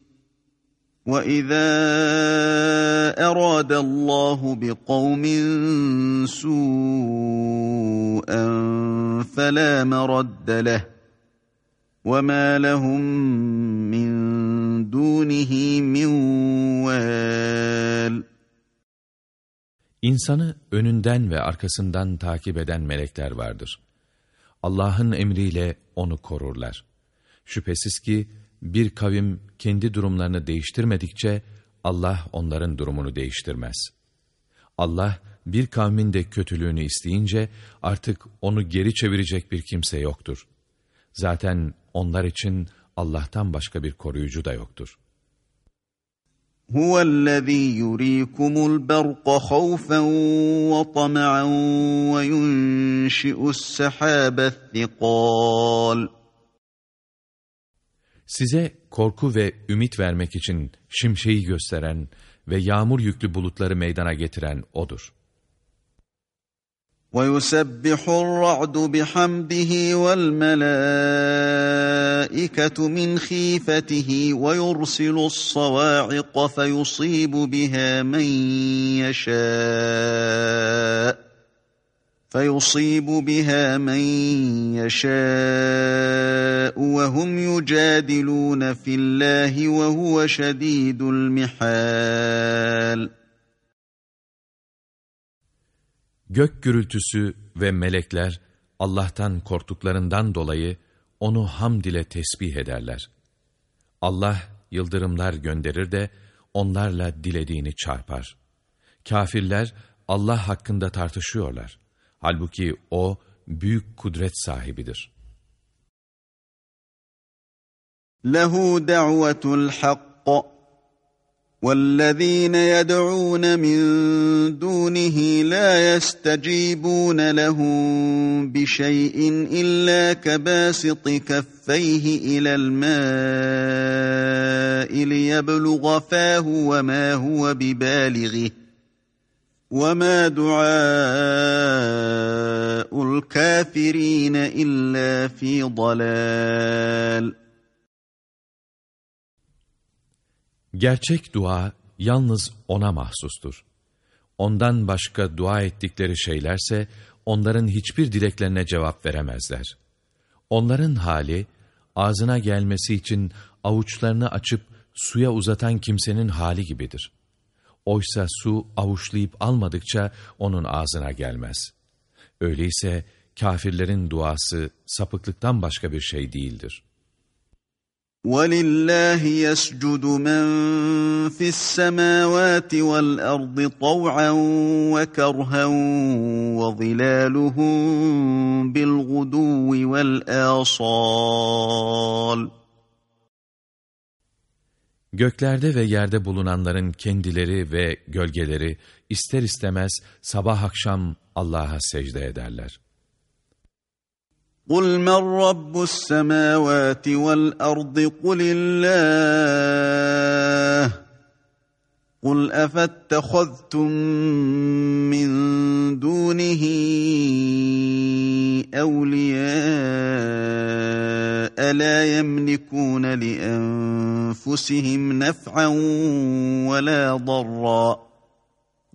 Allahu bi kavmin su'en felâ meradde leh. Ve mâ lehum min dûnihi min vâl. İnsanı önünden ve arkasından takip eden melekler vardır. Allah'ın emriyle onu korurlar. Şüphesiz ki bir kavim kendi durumlarını değiştirmedikçe Allah onların durumunu değiştirmez. Allah bir kavmin de kötülüğünü isteyince artık onu geri çevirecek bir kimse yoktur. Zaten onlar için Allah'tan başka bir koruyucu da yoktur.'' هو الذي يريكم البرق خوفا وطمعا وينشئ السحاب الثقال Size korku ve ümit vermek için şimşeği gösteren ve yağmur yüklü bulutları meydana getiren O'dur. وَيُسَبِّحُ الرَّعْدُ بِحَمْدِهِ وَالْمَلَائِكَةُ مِنْ خِيفَتِهِ وَيُرْسِلُ الصَّوَاعِقَ فَيُصِيبُ بِهَا مَنْ يَشَاءُ فَيُصِيبُ بِهَا مَنْ يَشَاءُ وَهُمْ يُجَادِلُونَ فِي اللّٰهِ وَهُوَ شَد۪يدُ الْمِحَالِ Gök gürültüsü ve melekler Allah'tan korktuklarından dolayı onu hamd ile tesbih ederler. Allah yıldırımlar gönderir de onlarla dilediğini çarpar. Kafirler Allah hakkında tartışıyorlar. Halbuki O büyük kudret sahibidir. Lehu da'vetul hakk والذين يدعون من دونه لا يستجيبون لهم بشيء إلا كباسط كفيه إلى الماء ليبلغ فاه وما هو ببالغه وما دعاء الكافرين الا في ضلال Gerçek dua yalnız O'na mahsustur. Ondan başka dua ettikleri şeylerse onların hiçbir dileklerine cevap veremezler. Onların hali ağzına gelmesi için avuçlarını açıp suya uzatan kimsenin hali gibidir. Oysa su avuçlayıp almadıkça onun ağzına gelmez. Öyleyse kafirlerin duası sapıklıktan başka bir şey değildir.'' وَلِلَّهِ يَسْجُدُ مَنْ فِي السَّمَاوَاتِ وَالْأَرْضِ طَوْعًا وَكَرْهًا وَظِلَالُهُمْ بِالْغُدُوِّ وَالْآصَالِ Göklerde ve yerde bulunanların kendileri ve gölgeleri ister istemez sabah akşam Allah'a secde ederler. قل من رب السماوات والارض قل الله قل افاتخذتم من دونه اولياء لا يملكون لأنفسهم نفعا ولا ضرا.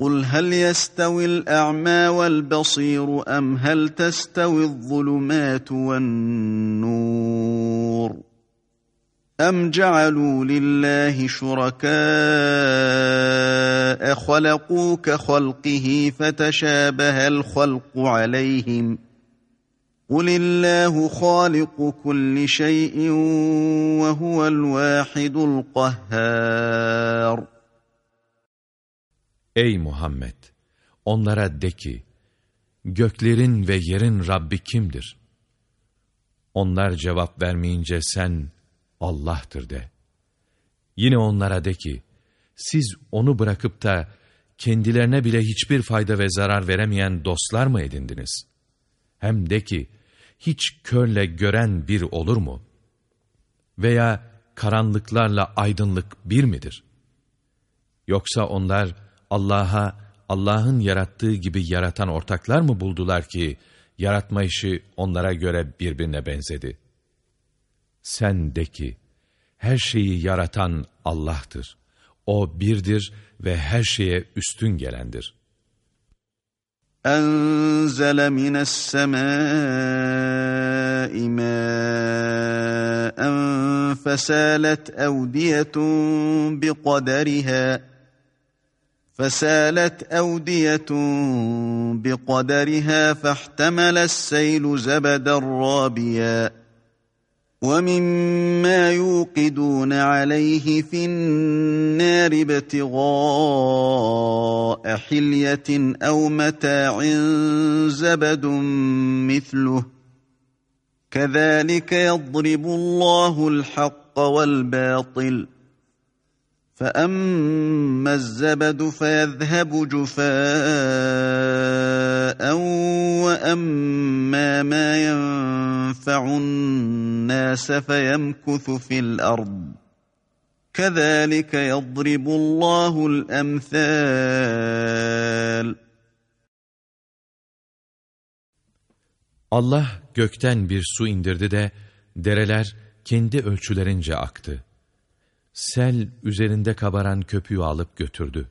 قل هل يستوي الأعمى والبصير أم هل تستوي الظلمات والنور؟ أم جعلوا لله شركاء خلقوا كخلقه فتشابه الخلق عليهم قُلِ اللّٰهُ خَالِقُ كُلِّ شَيْءٍ وَهُوَ الْوَاحِدُ الْقَهَّارُ Ey Muhammed! Onlara de ki, göklerin ve yerin Rabbi kimdir? Onlar cevap vermeyince sen, Allah'tır de. Yine onlara de ki, siz onu bırakıp da kendilerine bile hiçbir fayda ve zarar veremeyen dostlar mı edindiniz? Hem de ki, hiç körle gören bir olur mu? Veya karanlıklarla aydınlık bir midir? Yoksa onlar Allah'a, Allah'ın yarattığı gibi yaratan ortaklar mı buldular ki, yaratma işi onlara göre birbirine benzedi? Sen de ki, her şeyi yaratan Allah'tır. O birdir ve her şeye üstün gelendir. أنزل من السماء ماء فسالت أودية بقدرها فسالت أودية بقدرها فاحتمل السيل زبدا رابيا. وَمِمَّا يُوقِدُونَ عَلَيْهِ فِي النَّارِ ابْتِغَاءَ حِلْيَةٍ أَوْ مَتَاعٍ زَبَدٌ مِثْلُهُ كَذَلِكَ يَضْرِبُ اللَّهُ الْحَقَّ وَالْبَاطِلَ فَأَمَّا الزَّبَدُ فَيَذْهَبُ جُفَاءً وَأَمَّا مَا يَنفَعُ النَّاسَ فَيَمْكُثُ فِي الْأَرْضِ كَذَلِكَ يَضْرِبُ اللّٰهُ الْأَمْثَالِ Allah gökten bir su indirdi de dereler kendi ölçülerince aktı. Sel üzerinde kabaran köpüğü alıp götürdü.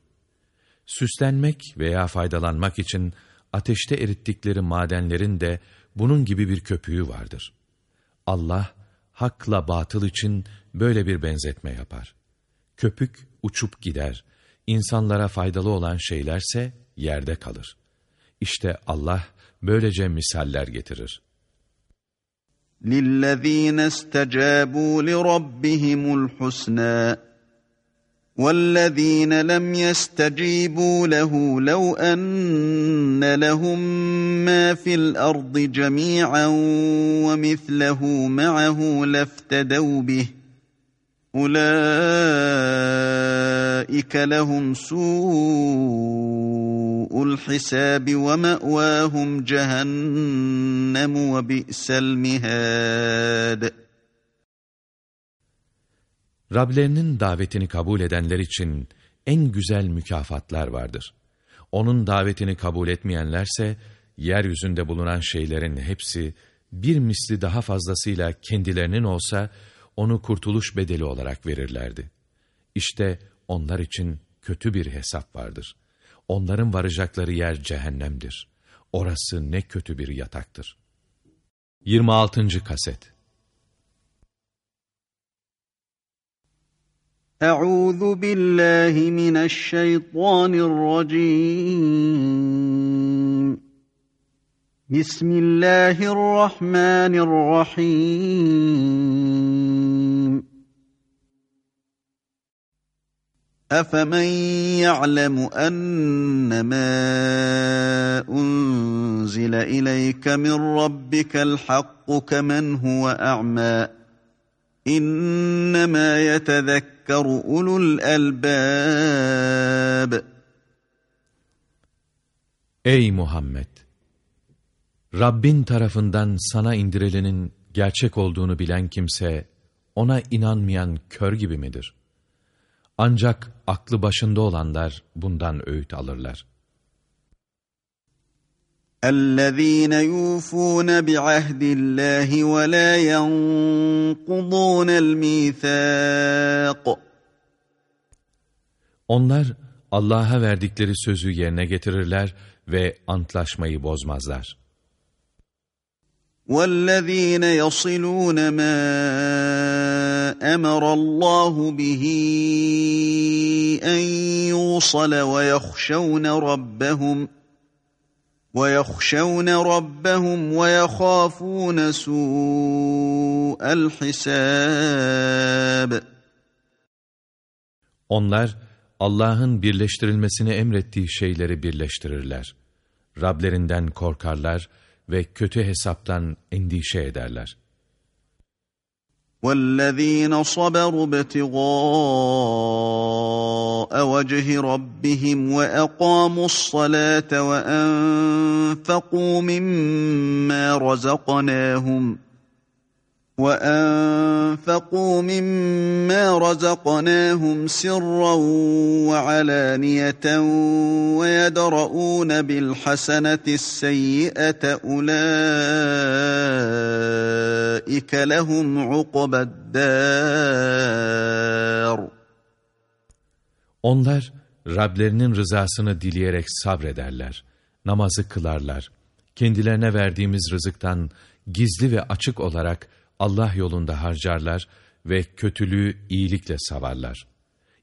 Süslenmek veya faydalanmak için ateşte erittikleri madenlerin de bunun gibi bir köpüğü vardır. Allah, hakla batıl için böyle bir benzetme yapar. Köpük uçup gider, insanlara faydalı olan şeylerse yerde kalır. İşte Allah böylece misaller getirir. لِلَّذ۪ينَ اسْتَجَابُوا لِرَبِّهِمُ الْحُسْنَى وَالَّذ۪ينَ لَمْ يَسْتَجِيبُوا لَهُ لَوْ أَنَّ لَهُم مَّا فِي الْأَرْضِ جَمِيعًا وَمِثْلَهُ مَعَهُ لَافْتَدَوْا بِهِ Ulaika lehum su'ul hisabi ve ma'vahum cehennem ve bi'sel mihad. Rablerinin davetini kabul edenler için en güzel mükafatlar vardır. Onun davetini kabul etmeyenlerse yeryüzünde bulunan şeylerin hepsi bir misli daha fazlasıyla kendilerinin olsa onu kurtuluş bedeli olarak verirlerdi. İşte onlar için kötü bir hesap vardır. Onların varacakları yer cehennemdir. Orası ne kötü bir yataktır. 26. Kaset Euzu billahi mineşşeytanirracim. بسم الله الرحمن الرحيم. أفمن يعلم أن ما أنزل إليك من ربك الحق كمن هو أعمى؟ إنما يتذكر أولو الألباب. أي محمد Rabbin tarafından sana indirilenin gerçek olduğunu bilen kimse, ona inanmayan kör gibi midir? Ancak aklı başında olanlar bundan öğüt alırlar. اَلَّذ۪ينَ يُوفُونَ بِعَهْدِ اللّٰهِ وَلَا يَنْقُضُونَ الْمِيثَاقِ Onlar Allah'a verdikleri sözü yerine getirirler ve antlaşmayı bozmazlar. وَالَّذ۪ينَ يَصِلُونَ مَا أَمَرَ اللّٰهُ بِهِ أَنْ يُوصَلَ وَيَخْشَوْنَ رَبَّهُمْ وَيَخْشَوْنَ رَبَّهُمْ وَيَخَافُونَ سُوءَ الْحِسَابِ Onlar Allah'ın birleştirilmesini emrettiği şeyleri birleştirirler. Rablerinden korkarlar kötü hesaptan endişe ederler. وَالَّذ۪ينَ صَبَرُوا ابْتِغَاءَ وَجْهِ رَبِّهِمْ وَأَقَامُوا الصَّلَاةَ وَأَنفَقُوا مِمَّا رَزَقْنَاهُمْ وَأَنفَقُوا مِمَّا رَزَقْنَاهُمْ سِرًّا وَعَلَانِيَةً وَيَدْرَؤُونَ بِالْحَسَنَةِ السَّيِّئَةَ أُولَٰئِكَ لَهُمْ عُقْبَى الدَّارِ Onlar Rablerinin rızasını dileyerek sabrederler, namazı kılarlar, kendilerine verdiğimiz rızıktan gizli ve açık olarak Allah yolunda harcarlar ve kötülüğü iyilikle savarlar.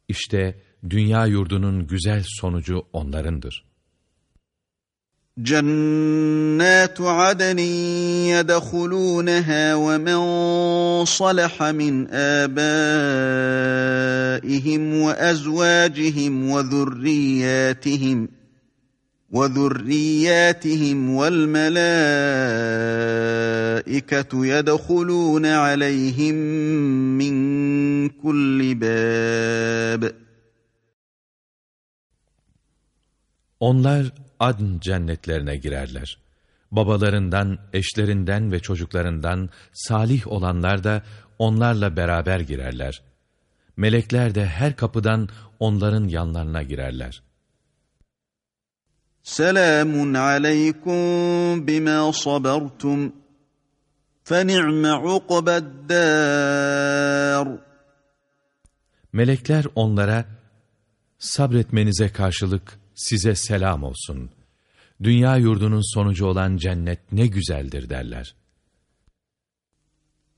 İşte dünya yurdunun güzel sonucu onlarındır. جنات عدن يدخلونها ومن صلح من آبائهم وأزواجهم وذرياتهم وذرياتهم والملائكة يدخلون عليهم من كل باب Onlar adn cennetlerine girerler. Babalarından, eşlerinden ve çocuklarından salih olanlar da onlarla beraber girerler. Melekler de her kapıdan onların yanlarına girerler.'' Selamun aleykum bima sabertum. Feni'me ukbeddâr. Melekler onlara, sabretmenize karşılık size selam olsun. Dünya yurdunun sonucu olan cennet ne güzeldir derler.''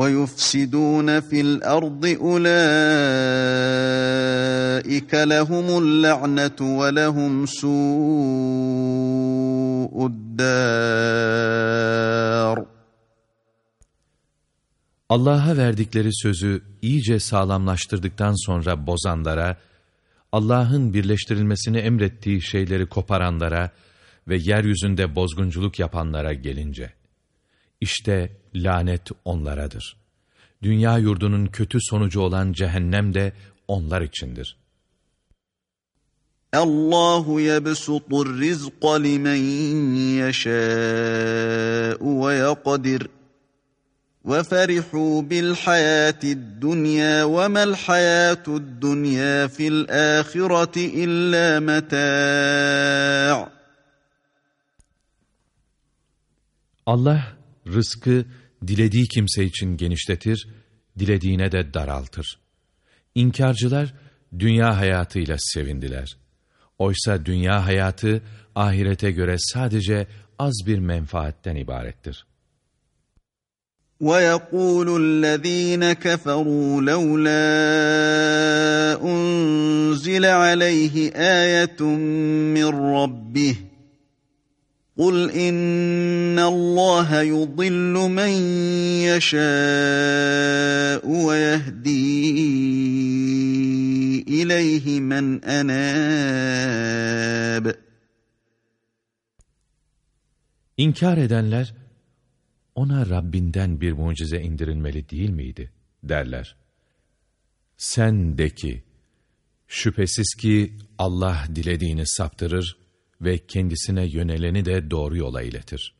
وَيُفْسِدُونَ فِي الْأَرْضِ أُولَٰئِكَ لَهُمُ اللَّعْنَةُ وَلَهُمْ سُوءُ الدَّارِ Allah'a verdikleri sözü iyice sağlamlaştırdıktan sonra bozanlara, Allah'ın birleştirilmesini emrettiği şeyleri koparanlara ve yeryüzünde bozgunculuk yapanlara gelince, işte lanet onlaradır. Dünya yurdunun kötü sonucu olan cehennem de onlar içindir. Allahu yebsutur rizqa limen yeşâ'u ve yakdir. وَفَرِحُوا بِالْحَيَاةِ الدُّنْيَا وَمَا الْحَيَاةُ الدُّنْيَا فِي الْآخِرَةِ إِلَّا مَتَاعٌ Allah rızkı dilediği kimse için genişletir, dilediğine de daraltır. İnkarcılar dünya hayatıyla sevindiler. Oysa dünya hayatı ahirete göre sadece az bir menfaatten ibarettir. وَيَقُولُ الَّذ۪ينَ كَفَرُوا لَوْلَا أُنْزِلَ عَلَيْهِ آيَةٌ مِّنْ رَبِّهِ قُلْ اِنَّ اللّٰهَ يُضِلُّ مَنْ يَشَاءُ وَيَهْدِي اِلَيْهِ مَنْ اَنَابِ İnkar edenler, ona Rabbinden bir mucize indirilmeli değil miydi? derler. Sen de ki, şüphesiz ki Allah dilediğini saptırır, ve kendisine yöneleni de doğru yola iletir.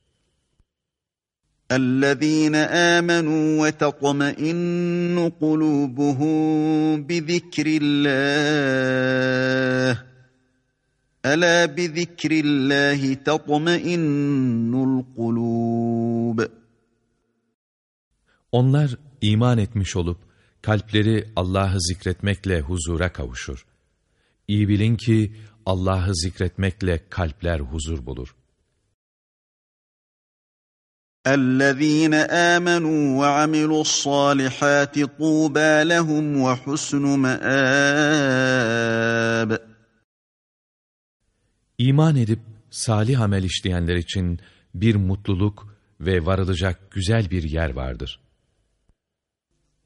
اَلَّذ۪ينَ آمَنُوا وَتَطْمَئِنُّ قُلُوبُهُمْ بِذِكْرِ اللّٰهِ أَلَا بِذِكْرِ اللّٰهِ تَطْمَئِنُّ الْقُلُوبِ Onlar iman etmiş olup kalpleri Allah'ı zikretmekle huzura kavuşur. İyi bilin ki Allah'ı zikretmekle kalpler huzur bulur. اَلَّذ۪ينَ آمَنُوا وَعَمِلُوا الصَّالِحَاتِ طُوبَى لَهُمْ وَحُسْنُ مَآبٍ İman edip salih amel işleyenler için bir mutluluk ve varılacak güzel bir yer vardır.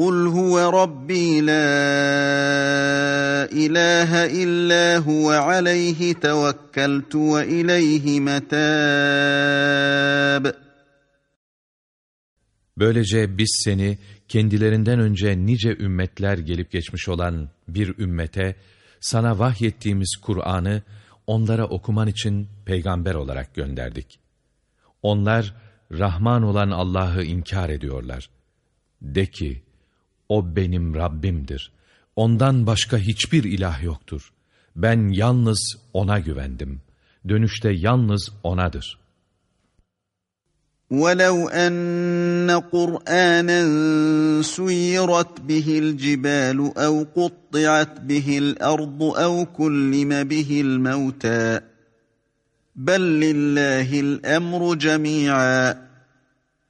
قُلْ هُوَ رَبِّي لَا إِلَٰهَ إِلَّا هُوَ عَلَيْهِ تَوَكَّلْتُ وَإِلَيْهِ مَتَابِ Böylece biz seni kendilerinden önce nice ümmetler gelip geçmiş olan bir ümmete, sana vahyettiğimiz Kur'an'ı onlara okuman için peygamber olarak gönderdik. Onlar, Rahman olan Allah'ı inkar ediyorlar. De ki, O benim Rabbimdir. Ondan başka hiçbir ilah yoktur. Ben yalnız O'na güvendim. Dönüşte yalnız O'nadır.'' ولو أن قرآنا سيرت به الجبال أو قطعت به الأرض أو كلم به الموتى بل لله الأمر جميعا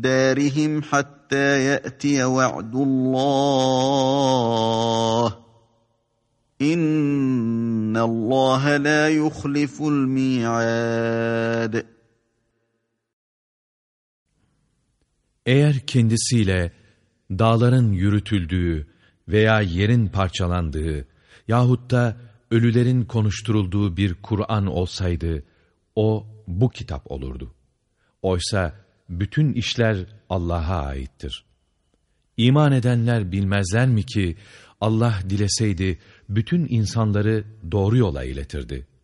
دَارِهِمْ حَتَّى يَأْتِيَ وَعْدُ اللّٰهِ اِنَّ اللّٰهَ لَا يُخْلِفُ الْمِيعَادِ Eğer kendisiyle dağların yürütüldüğü veya yerin parçalandığı yahut da ölülerin konuşturulduğu bir Kur'an olsaydı, o bu kitap olurdu. Oysa bütün işler Allah'a aittir. İman edenler bilmezler mi ki Allah dileseydi bütün insanları doğru yola iletirdi.''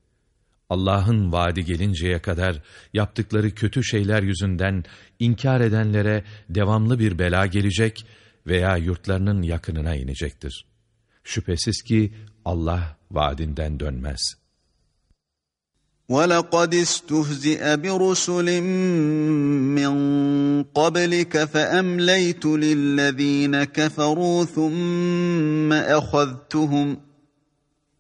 Allah'ın vaadi gelinceye kadar yaptıkları kötü şeyler yüzünden inkar edenlere devamlı bir bela gelecek veya yurtlarının yakınına inecektir. Şüphesiz ki Allah vaadinden dönmez. وَلَقَدْ اسْتُهْزِئَ بِرُسُلٍ مِّن قَبْلِكَ فَأَمْلَيْتُ لِلَّذ۪ينَ كَفَرُوا ثُمَّ أَخَذْتُهُمْ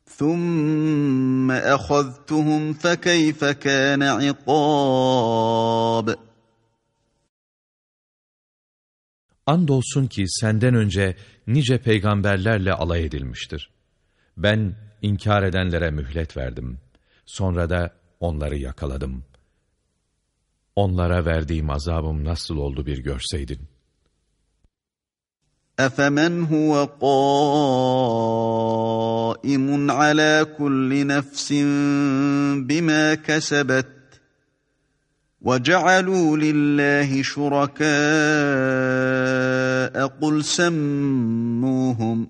ثُمَّ أَخَذْتُهُمْ فَكَيْفَ كَانَ عِقَابِ Andolsun ki senden önce nice peygamberlerle alay edilmiştir. Ben inkar edenlere mühlet verdim. Sonra da onları yakaladım. Onlara verdiğim azabım nasıl oldu bir görseydin. أَفَمَنْ هُوَ قَائِمٌ عَلَى كُلِّ نَفْسٍ بِمَا كَسَبَتْ وَجَعَلُوا لِلَّهِ شُرَكَاءَ قُلْ سَمُّوهُمْ ۖ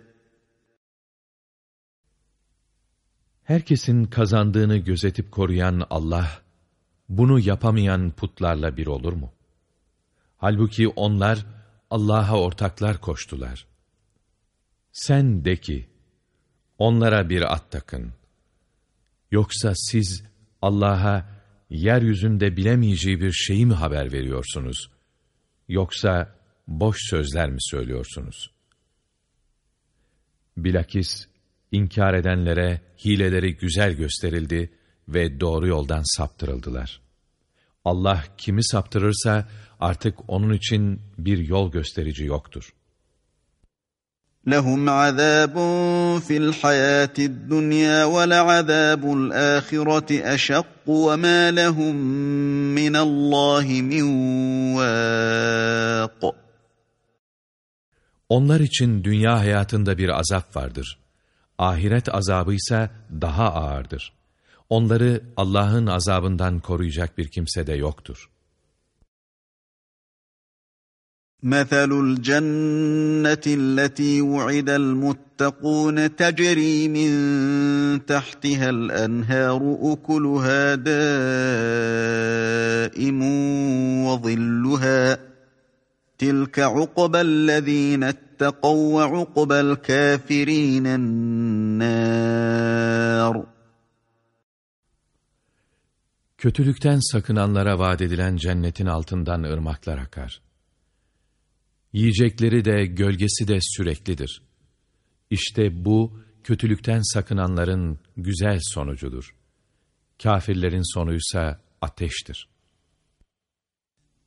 Herkesin kazandığını gözetip koruyan Allah, bunu yapamayan putlarla bir olur mu? Halbuki onlar Allah'a ortaklar koştular. Sen de ki, Onlara bir at takın. Yoksa siz Allah'a yeryüzünde bilemeyeceği bir şeyi mi haber veriyorsunuz? Yoksa boş sözler mi söylüyorsunuz? Bilakis inkar edenlere hileleri güzel gösterildi ve doğru yoldan saptırıldılar. Allah kimi saptırırsa artık onun için bir yol gösterici yoktur.'' لهم عذاب في الحياة الدنيا ولعذاب الآخرة أشق وما لهم من الله من واق Onlar için dünya hayatında bir azap vardır. Ahiret azabı ise daha ağırdır. Onları Allah'ın azabından koruyacak bir kimse de yoktur. مثل الجنة التي وعد المتقون تجري من تحتها الأنهار أكلها دائم وظلها تلك عقبى الذين اتقوا وعقبى الكافرين النار Kötülükten sakınanlara vaat edilen cennetin altından ırmaklar akar. Yiyecekleri de gölgesi de süreklidir. İşte bu kötülükten sakınanların güzel sonucudur. Kafirlerin sonuysa ateştir.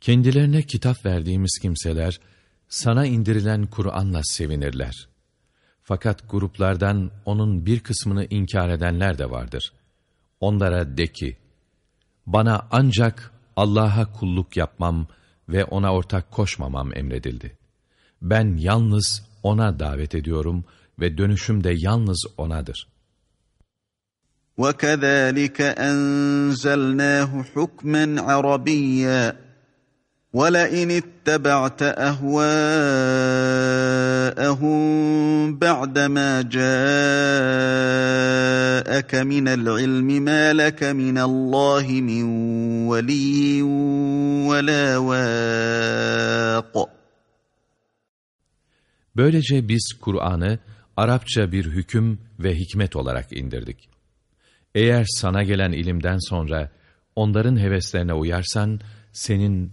Kendilerine kitap verdiğimiz kimseler sana indirilen Kur'an'la sevinirler. Fakat gruplardan onun bir kısmını inkar edenler de vardır. Onlara de ki, bana ancak Allah'a kulluk yapmam ve ona ortak koşmamam emredildi. Ben yalnız ona davet ediyorum ve dönüşüm de yalnız onadır. وَكَذَٰلِكَ أَنزَلْنَاهُ حُكْمًا عَرَبِيًّا وَلَئِنِ اتَّبَعْتَ أَهْوَاءَهُمْ بَعْدَمَا جَاءَكَ مِنَ الْعِلْمِ مَا لَكَ مِنَ اللّٰهِ مِنْ وَلِيٍّ وَلَا وَاقٍ Böylece biz Kur'an'ı Arapça bir hüküm ve hikmet olarak indirdik. Eğer sana gelen ilimden sonra onların heveslerine uyarsan, senin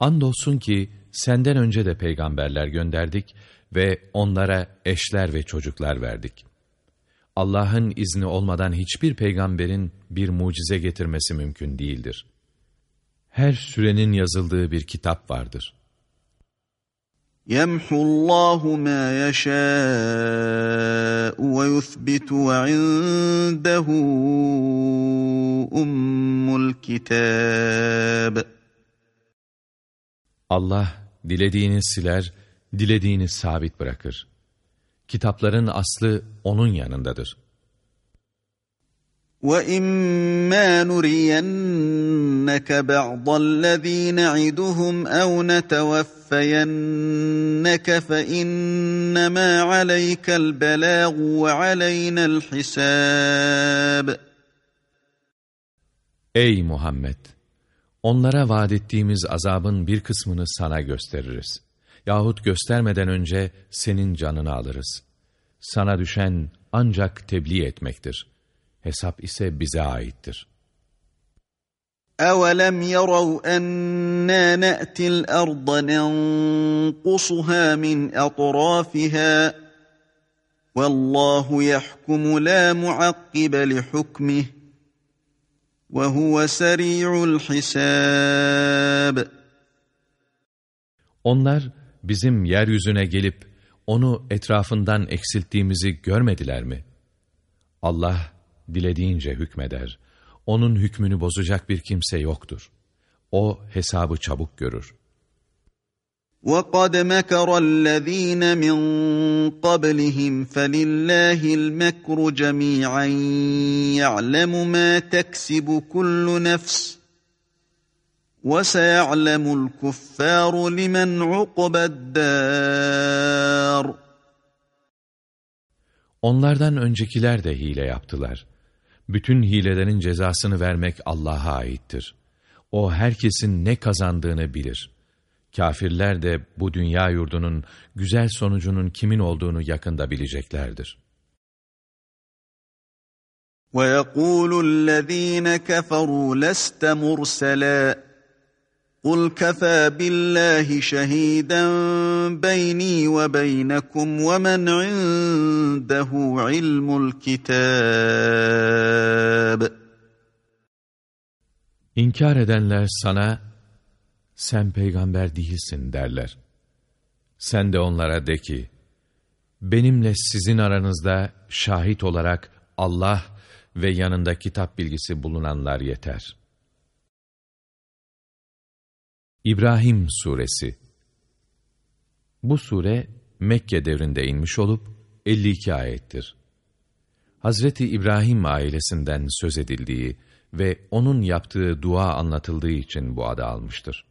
Andolsun ki senden önce de peygamberler gönderdik ve onlara eşler ve çocuklar verdik. Allah'ın izni olmadan hiçbir peygamberin bir mucize getirmesi mümkün değildir. Her sürenin yazıldığı bir kitap vardır. يَمْحُ اللّٰهُ مَا يَشَاءُ وَيُثْبِتُ وَعِنْدَهُ أُمُّ الْكِتَابِ Allah dilediğini siler, dilediğini sabit bırakır. Kitapların aslı onun yanındadır. وَإِمَّا نُرِيَنَّكَ بَعْضَ الَّذ۪ي نَعِدُهُمْ اَوْ نَتَوَفَّيَنَّكَ فَاِنَّمَا عَلَيْكَ الْبَلَاغُ وَعَلَيْنَا الْحِسَابِ Ey Muhammed! Onlara vaat ettiğimiz azabın bir kısmını sana gösteririz. Yahut göstermeden önce senin canını alırız. Sana düşen ancak tebliğ etmektir. Hesap ise bize aittir. أَوَلَمْ يَرَوْا أَنَّا نَأْتِي الْأَرْضَ نَنْقُصُهَا مِنْ أَطْرَافِهَا والله يحكم لا معقب لحكمه وهو سريع الحساب Onlar bizim yeryüzüne gelip onu etrafından eksilttiğimizi görmediler mi? Allah dilediğince hükmeder. Onun hükmünü bozacak bir kimse yoktur. O hesabı çabuk görür. وَقَدْ مَكَرَ الَّذ۪ينَ مِنْ قَبْلِهِمْ فَلِلَّهِ الْمَكْرُ جَمِيعًا يَعْلَمُ مَا تَكْسِبُ كُلُّ نَفْسٍ وَسَيَعْلَمُ الْكُفَّارُ لِمَنْ عُقْبَ الدَّارِ Onlardan öncekiler de hile yaptılar. Bütün hilelerin cezasını vermek Allah'a aittir. O herkesin ne kazandığını bilir. Kafirler de bu dünya yurdunun güzel sonucunun kimin olduğunu yakında bileceklerdir. وَيَقُولُ الَّذ۪ينَ كَفَرُوا لَسْتَ مُرْسَلًا قُلْ كَفَى بِاللّٰهِ شَهِيدًا بَيْنِي وَبَيْنَكُمْ وَمَنْ عِنْدَهُ عِلْمُ الْكِتَابِ İnkar edenler sana, sen peygamber değilsin derler. Sen de onlara de ki, benimle sizin aranızda şahit olarak Allah ve yanında kitap bilgisi bulunanlar yeter.'' İbrahim Suresi Bu sure Mekke devrinde inmiş olup 52 ayettir. Hazreti İbrahim ailesinden söz edildiği ve onun yaptığı dua anlatıldığı için bu adı almıştır.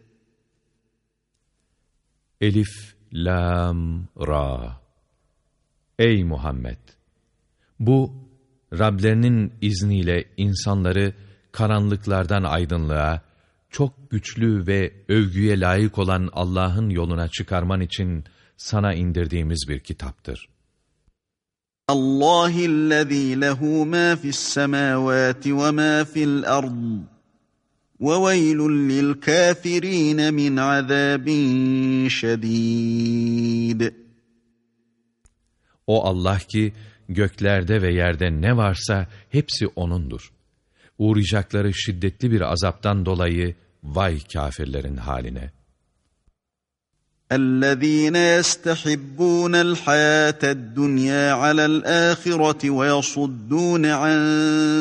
Elif, Lam, Ra Ey Muhammed! Bu, Rablerinin izniyle insanları karanlıklardan aydınlığa, çok güçlü ve övgüye layık olan Allah'ın yoluna çıkarman için sana indirdiğimiz bir kitaptır. Allahillezî lehu mâ fissemâvâti ve mâ fil ard. وَوَيْلٌ لِلْكَافِر۪ينَ مِنْ عَذَابٍ شَد۪يدٍ O Allah ki göklerde ve yerde ne varsa hepsi O'nundur uğrayacakları şiddetli bir azaptan dolayı vay kâfirlerin haline. اَلَّذ۪ينَ يَسْتَحِبُّونَ الْحَيَاةَ الدُّنْيَا عَلَى الْآخِرَةِ وَيَصُدُّونَ عَنْ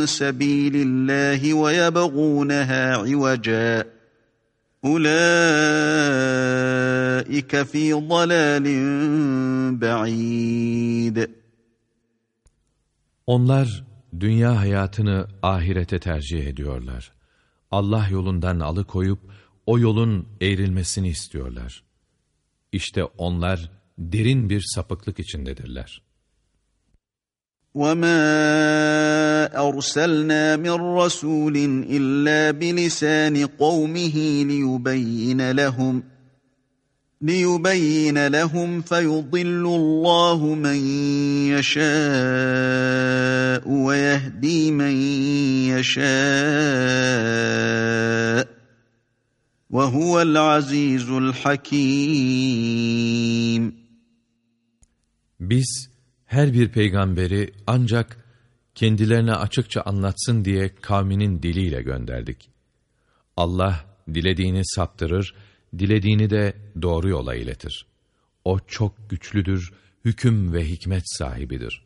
سَب۪يلِ اللّٰهِ وَيَبَغُونَهَا عِوَجًا اُولَٰئِكَ ف۪ي ضَلَالٍ بَعِيدٍ Onlar dünya hayatını ahirete tercih ediyorlar. Allah yolundan alıkoyup o yolun eğrilmesini istiyorlar. İşte onlar derin bir sapıklık içindedirler. وَمَا أَرْسَلْنَا مِنْ رَسُولٍ إِلَّا بِلِسَانِ قَوْمِهِ لِيُبَيِّنَ لَهُمْ لِيُبَيِّنَ لَهُمْ فَيُضِلُّ اللّٰهُ مَنْ يَشَاءُ وَيَهْد۪ي مَنْ يَشَاءُ وَهُوَ الْعَز۪يزُ الْحَك۪يمُ Biz her bir peygamberi ancak kendilerine açıkça anlatsın diye kavminin diliyle gönderdik. Allah dilediğini saptırır dilediğini de doğru yola iletir. O çok güçlüdür, hüküm ve hikmet sahibidir.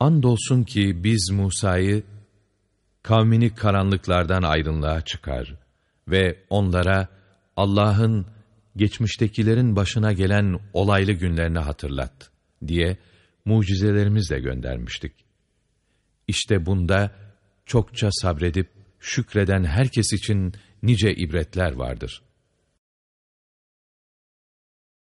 Andolsun ki biz Musa'yı kavmini karanlıklardan aydınlığa çıkar ve onlara Allah'ın geçmiştekilerin başına gelen olaylı günlerini hatırlat diye mucizelerimizle göndermiştik. İşte bunda çokça sabredip şükreden herkes için nice ibretler vardır.''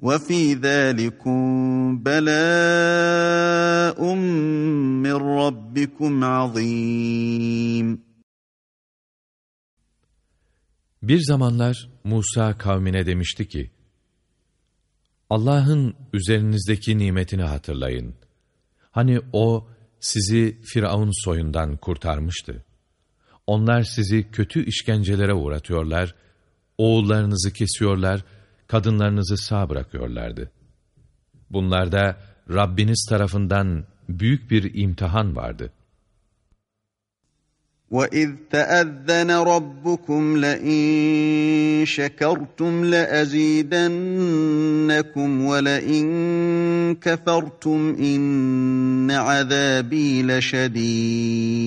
وَفِي ذَٰلِكُمْ بَلَاءٌ مِّن رَّبِّكُمْ عَظِيمٌ Bir zamanlar Musa kavmine demişti ki, Allah'ın üzerinizdeki nimetini hatırlayın. Hani O sizi Firavun soyundan kurtarmıştı. Onlar sizi kötü işkencelere uğratıyorlar, oğullarınızı kesiyorlar kadınlarınızı sağ bırakıyorlardı. Bunlarda Rabbiniz tarafından büyük bir imtihan vardı. وَإِذْ تَأَذَّنَ رَبُّكُمْ لَئِنْ شَكَرْتُمْ لَأَزِيدَنَّكُمْ وَلَئِنْ كَفَرْتُمْ إِنَّ عَذَابِي لَشَدِيدٌ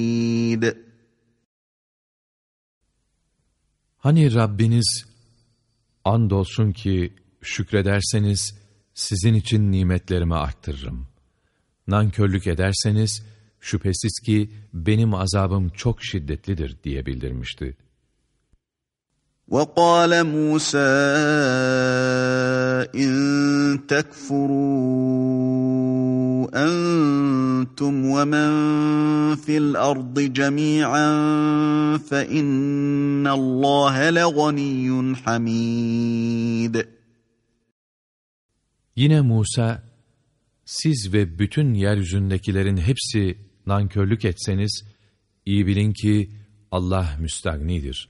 Hani Rabbiniz Andolsun ki şükrederseniz sizin için nimetlerimi arttırırım. Nankörlük ederseniz şüphesiz ki benim azabım çok şiddetlidir diye bildirmişti. وَقَالَ مُوسَى اِنْ تَكْفُرُوا أَنْتُمْ وَمَنْ فِي الْأَرْضِ جَمِيعًا فَإِنَّ اللّٰهَ لَغَنِيٌّ حَمِيدٌ Yine Musa, siz ve bütün yeryüzündekilerin hepsi nankörlük etseniz, iyi bilin ki Allah müstagnidir,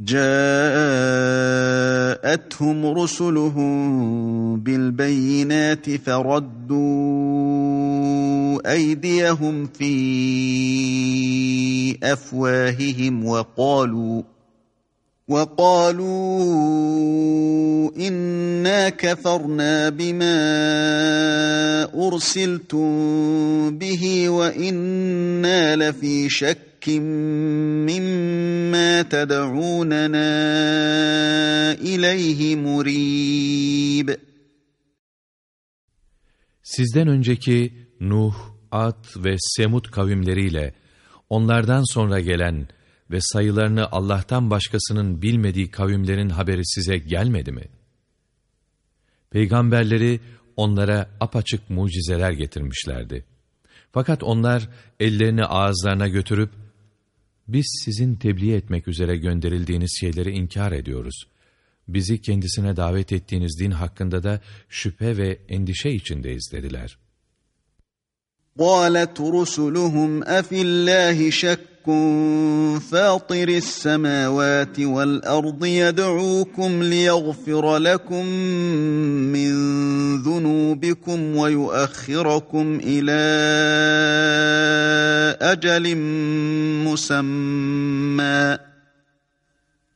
جاءتهم رسلهم بالبينات فردوا أيديهم في أفواههم وقالوا وقالوا إنا كفرنا بما أرسلتم به وإنا لفي شك مما تدعوننا إليه مريب Sizden önceki Nuh, Ad ve Semud kavimleriyle onlardan sonra gelen ve sayılarını Allah'tan başkasının bilmediği kavimlerin haberi size gelmedi mi? Peygamberleri onlara apaçık mucizeler getirmişlerdi. Fakat onlar ellerini ağızlarına götürüp, biz sizin tebliğ etmek üzere gönderildiğiniz şeyleri inkar ediyoruz. Bizi kendisine davet ettiğiniz din hakkında da şüphe ve endişe içindeyiz dediler. قَالَتْ رُسُلُهُمْ أَفِي اللّٰهِ شَكٌّ فاطر السماوات والأرض يدعوكم ليغفر لكم من ذنوبكم ويؤخركم إلى أجل مسمى.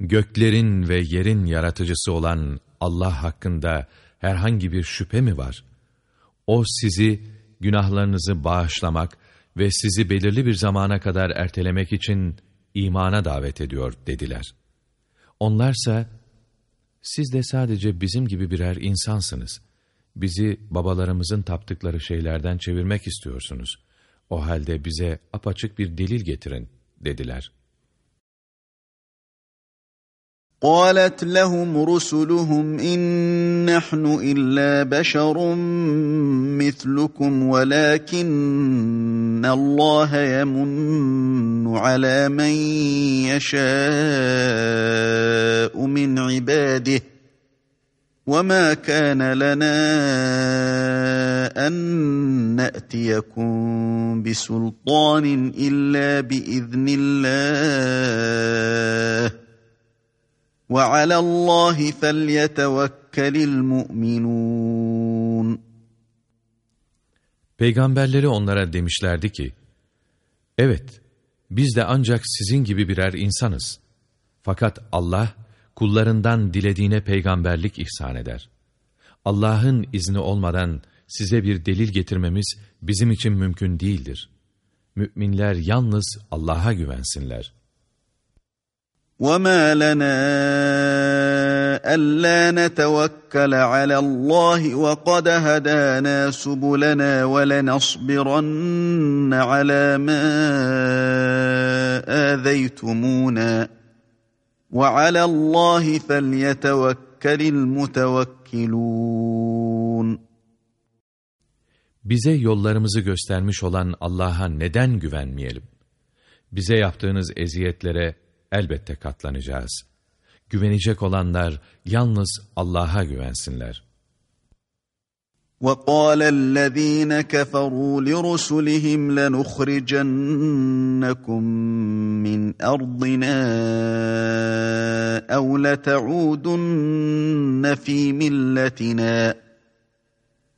göklerin ve yerin yaratıcısı olan Allah hakkında herhangi bir şüphe mi var? O sizi günahlarınızı bağışlamak ve sizi belirli bir zamana kadar ertelemek için imana davet ediyor dediler. Onlarsa, siz de sadece bizim gibi birer insansınız. Bizi babalarımızın taptıkları şeylerden çevirmek istiyorsunuz. O halde bize apaçık bir delil getirin dediler. قالت لهم رسلهم إن نحن إلا بشر مثلكم ولكن الله يمن على من يشاء من عباده وما كان لنا أن نأتيكم بسلطان إلا بإذن الله وعلى الله فليتوكل المؤمنون Peygamberleri onlara demişlerdi ki, Evet, biz de ancak sizin gibi birer insanız. Fakat Allah, kullarından dilediğine peygamberlik ihsan eder. Allah'ın izni olmadan size bir delil getirmemiz bizim için mümkün değildir. Müminler yalnız Allah'a güvensinler. وَمَا لَنَا أَلَّا نَتَوَكَّلَ عَلَى اللّٰهِ وَقَدْ هَدَانَا سُبُلَنَا وَلَنَصْبِرَنَّ عَلَى مَا آذَيْتُمُونَا وَعَلَى اللّٰهِ فَلْيَتَوَكَّلِ الْمُتَوَكِّلُونَ Bize yollarımızı göstermiş olan Allah'a neden güvenmeyelim? Bize yaptığınız eziyetlere elbette katlanacağız. Güvenecek olanlar yalnız Allah'a güvensinler. وقال الذين كفروا لرسلهم لنخرجنكم من ارضنا او لتعودن في ملتنا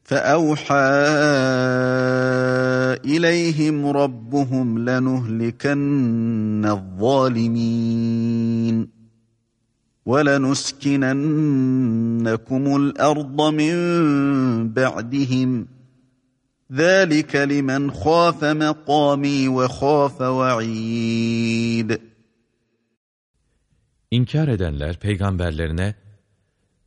فأوحى إليهم ربهم لنهلكن الظالمين وَلَنُسْكِنَنَّكُمُ الْأَرْضَ مِنْ بَعْدِهِمْ ذَٰلِكَ لِمَنْ خَافَ مَقَامِي وَخَافَ وَعِيدٍ. İnkar edenler peygamberlerine,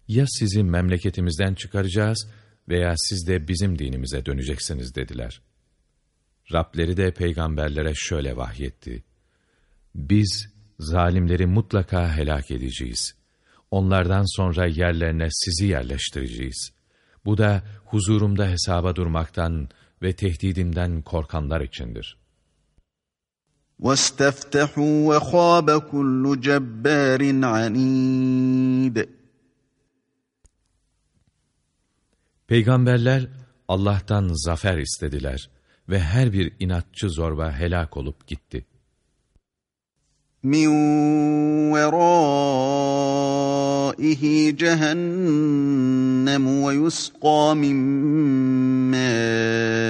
ya sizi memleketimizden çıkaracağız veya siz de bizim dinimize döneceksiniz dediler. Rableri de peygamberlere şöyle vahyetti. Biz zalimleri mutlaka helak edeceğiz. Onlardan sonra yerlerine sizi yerleştireceğiz. Bu da huzurumda hesaba durmaktan ve tehdidimden korkanlar içindir. وَاسْتَفْتَحُوا وَخَابَ كُلُّ جَبَّارٍ عَنِيدٍ Peygamberler Allah'tan zafer istediler ve her bir inatçı zorba helak olup gitti. مِنْ وَرَائِهِ جَهَنَّمُ وَيُسْقَى مِنْ مَاءٍ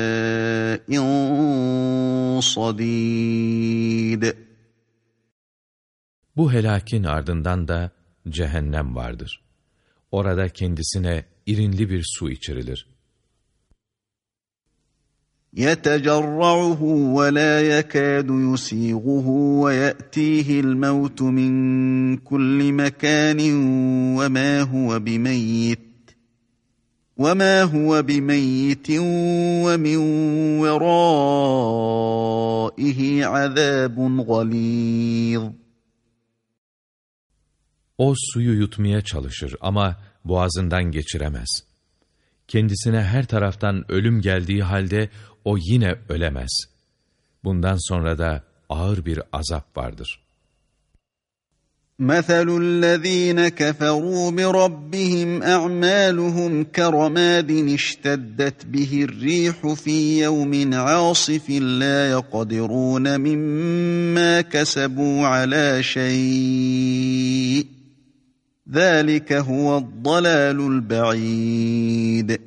صَدِيدٍ Bu helakin ardından da cehennem vardır. Orada kendisine irinli bir su içirilir. يتجرعه ولا يكاد يسيغه ويأتيه الموت من كل مكان وما هو بميت وما هو بميت ومن ورائه عذاب غليظ O suyu yutmaya çalışır ama boğazından geçiremez. Kendisine her taraftan ölüm geldiği halde o yine ölemez. Bundan sonra da ağır bir azap vardır. مثل الذين كفروا بربهم أعمالهم كرماد اشتدت به الريح في يوم عاصف لا يقدرون مما كسبوا على شيء ذلك هو الضلال البعيد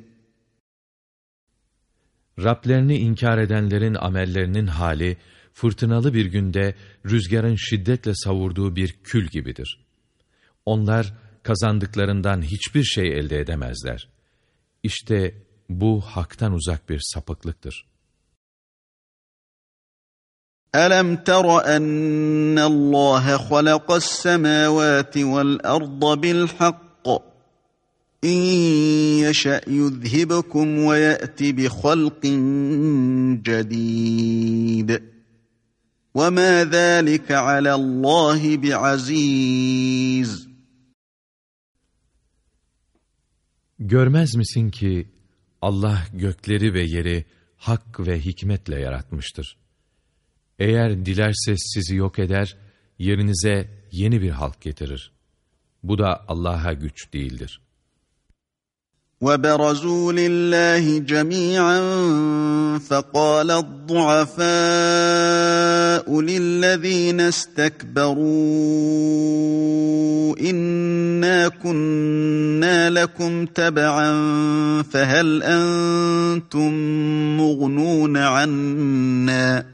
Rablerini inkar edenlerin amellerinin hali, fırtınalı bir günde rüzgarın şiddetle savurduğu bir kül gibidir. Onlar kazandıklarından hiçbir şey elde edemezler. İşte bu haktan uzak bir sapıklıktır. ألم تر أن الله خلق السماوات والأرض بالحق؟ إن يشأ يذهبكم ويأت بخلق جديد. وما ذلك على الله بعزيز. Görmez misin ki Allah gökleri ve yeri hak ve hikmetle yaratmıştır. Eğer dilerse sizi yok eder, yerinize yeni bir halk getirir. Bu da Allah'a güç değildir. وَبَرَزُوا لِلَّهِ جَمِيعًا فَقَالَ الضُّعَفَاءُ لِلَّذ۪ينَ اسْتَكْبَرُوا إِنَّا كُنَّا لَكُمْ تَبَعًا فَهَلْ أَنْتُمْ مُغْنُونَ عَنَّا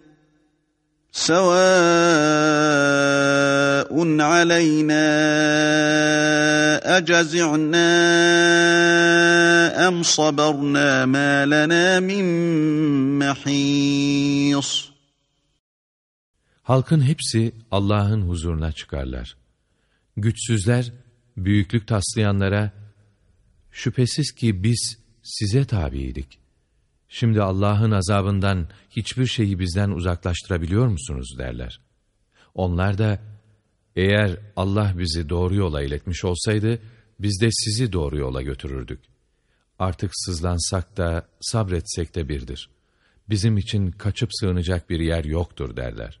سواء علينا أجزعنا أم صبرنا ما لنا من محيص Halkın hepsi Allah'ın huzuruna çıkarlar. Güçsüzler, büyüklük taslayanlara, şüphesiz ki biz size tabiydik. Şimdi Allah'ın azabından hiçbir şeyi bizden uzaklaştırabiliyor musunuz derler. Onlar da, eğer Allah bizi doğru yola iletmiş olsaydı, biz de sizi doğru yola götürürdük. Artık sızlansak da, sabretsek de birdir. Bizim için kaçıp sığınacak bir yer yoktur derler.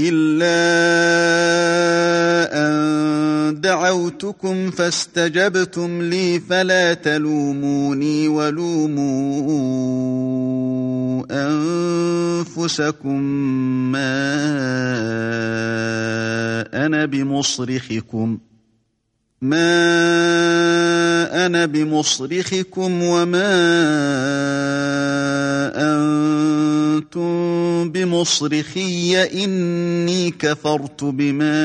إلا أن دعوتكم فاستجبتم لي فلا تلوموني ولوموا أنفسكم ما أنا بمصرخكم. ما أنا بمصرخكم وما أنتم بمصرخي إني كفرت بما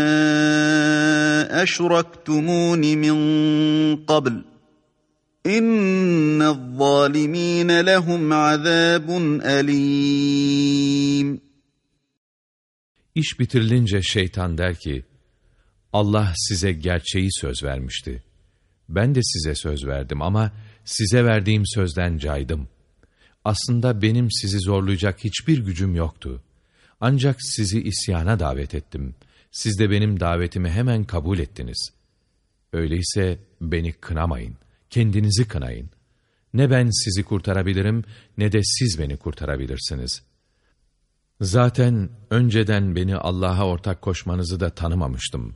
أشركتمون من قبل إن الظالمين لهم عذاب أليم İş bitirilince şeytan der ki, Allah size gerçeği söz vermişti. Ben de size söz verdim ama size verdiğim sözden caydım. Aslında benim sizi zorlayacak hiçbir gücüm yoktu. Ancak sizi isyana davet ettim. Siz de benim davetimi hemen kabul ettiniz. Öyleyse beni kınamayın, kendinizi kınayın. Ne ben sizi kurtarabilirim ne de siz beni kurtarabilirsiniz. Zaten önceden beni Allah'a ortak koşmanızı da tanımamıştım.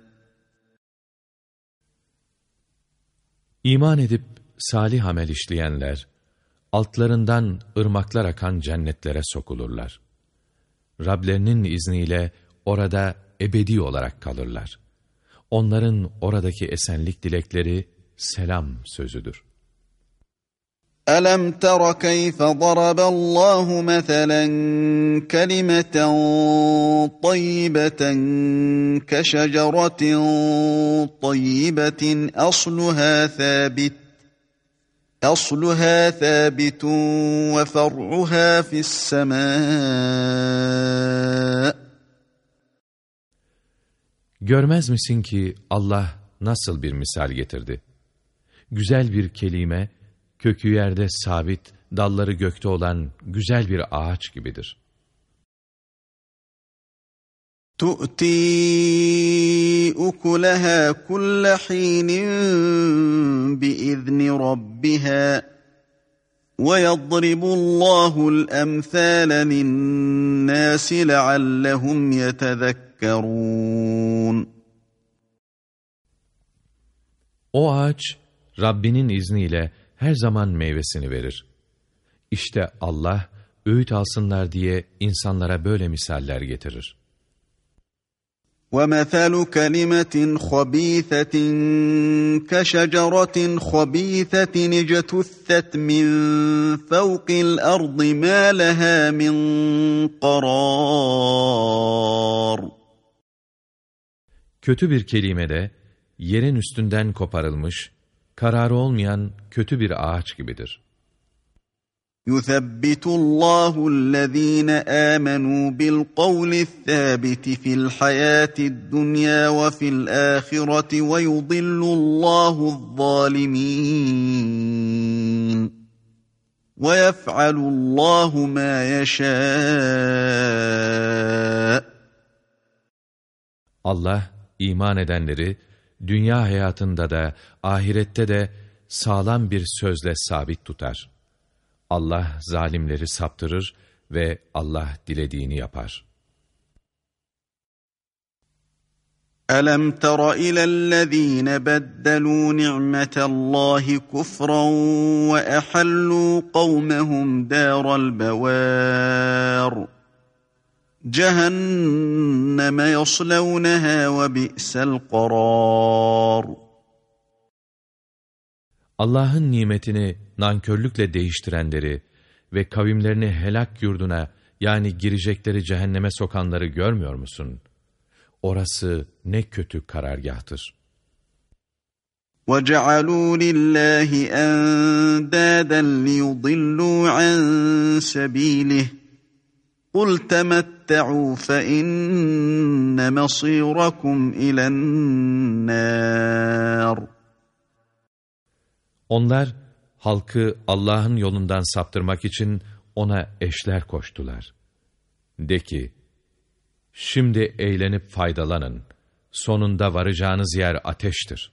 İman edip salih amel işleyenler, altlarından ırmaklar akan cennetlere sokulurlar. Rablerinin izniyle orada ebedi olarak kalırlar. Onların oradaki esenlik dilekleri selam sözüdür. أَلَمْ تَرَ كَيْفَ ضَرَبَ اللّٰهُ مَثَلًا كَلِمَةً طَيِّبَةً كَشَجَرَةٍ طَيِّبَةٍ أَصْلُهَا ثَابِتٌ أصلها ثابت وفرعها في السماء Görmez misin ki Allah nasıl bir misal getirdi? Güzel bir kelime, kökü yerde sabit, dalları gökte olan güzel bir ağaç gibidir. تؤتي أكلها كل حين بإذن ربها ويضرب الله الأمثال للناس لعلهم يتذكرون O ağaç, Rabbinin izniyle her zaman meyvesini verir. İşte Allah, öğüt alsınlar diye insanlara böyle misaller getirir. وَمَثَلُ كَلِمَةٍ خَبِيثَةٍ كَشَجَرَةٍ خَبِيثَةٍ اجْتُثَّتْ مِنْ فَوْقِ الْأَرْضِ مَا لَهَا مِنْ قَرَارٍ Kötü bir kelime de, yerin üstünden koparılmış, kararı olmayan kötü bir ağaç gibidir. يثبت الله الذين آمنوا بالقول الثابت في الحياة الدنيا وفي الآخرة ويضل الله الظالمين ويفعل الله ما يشاء Allah iman edenleri dünya hayatında da ahirette de sağlam bir sözle sabit tutar. Allah zalimleri saptırır ve Allah dilediğini yapar. ألم تر إلى الذين بدلوا نعمة الله كفرا وأحلوا قومهم دار البوار جهنم يصلونها وبئس القرار Allah'ın nimetini nankörlükle değiştirenleri ve kavimlerini helak yurduna yani girecekleri cehenneme sokanları görmüyor musun? Orası ne kötü karargahtır. وَجَعَلُوا لِلَّهِ أَنْدَادًا لِيُضِلُّوا عَنْ سَبِيلِهِ قُلْ تَمَتَّعُوا فَإِنَّ مَصِيرَكُمْ إِلَى النَّارِ Onlar halkı Allah'ın yolundan saptırmak için ona eşler koştular. De ki, şimdi eğlenip faydalanın, sonunda varacağınız yer ateştir.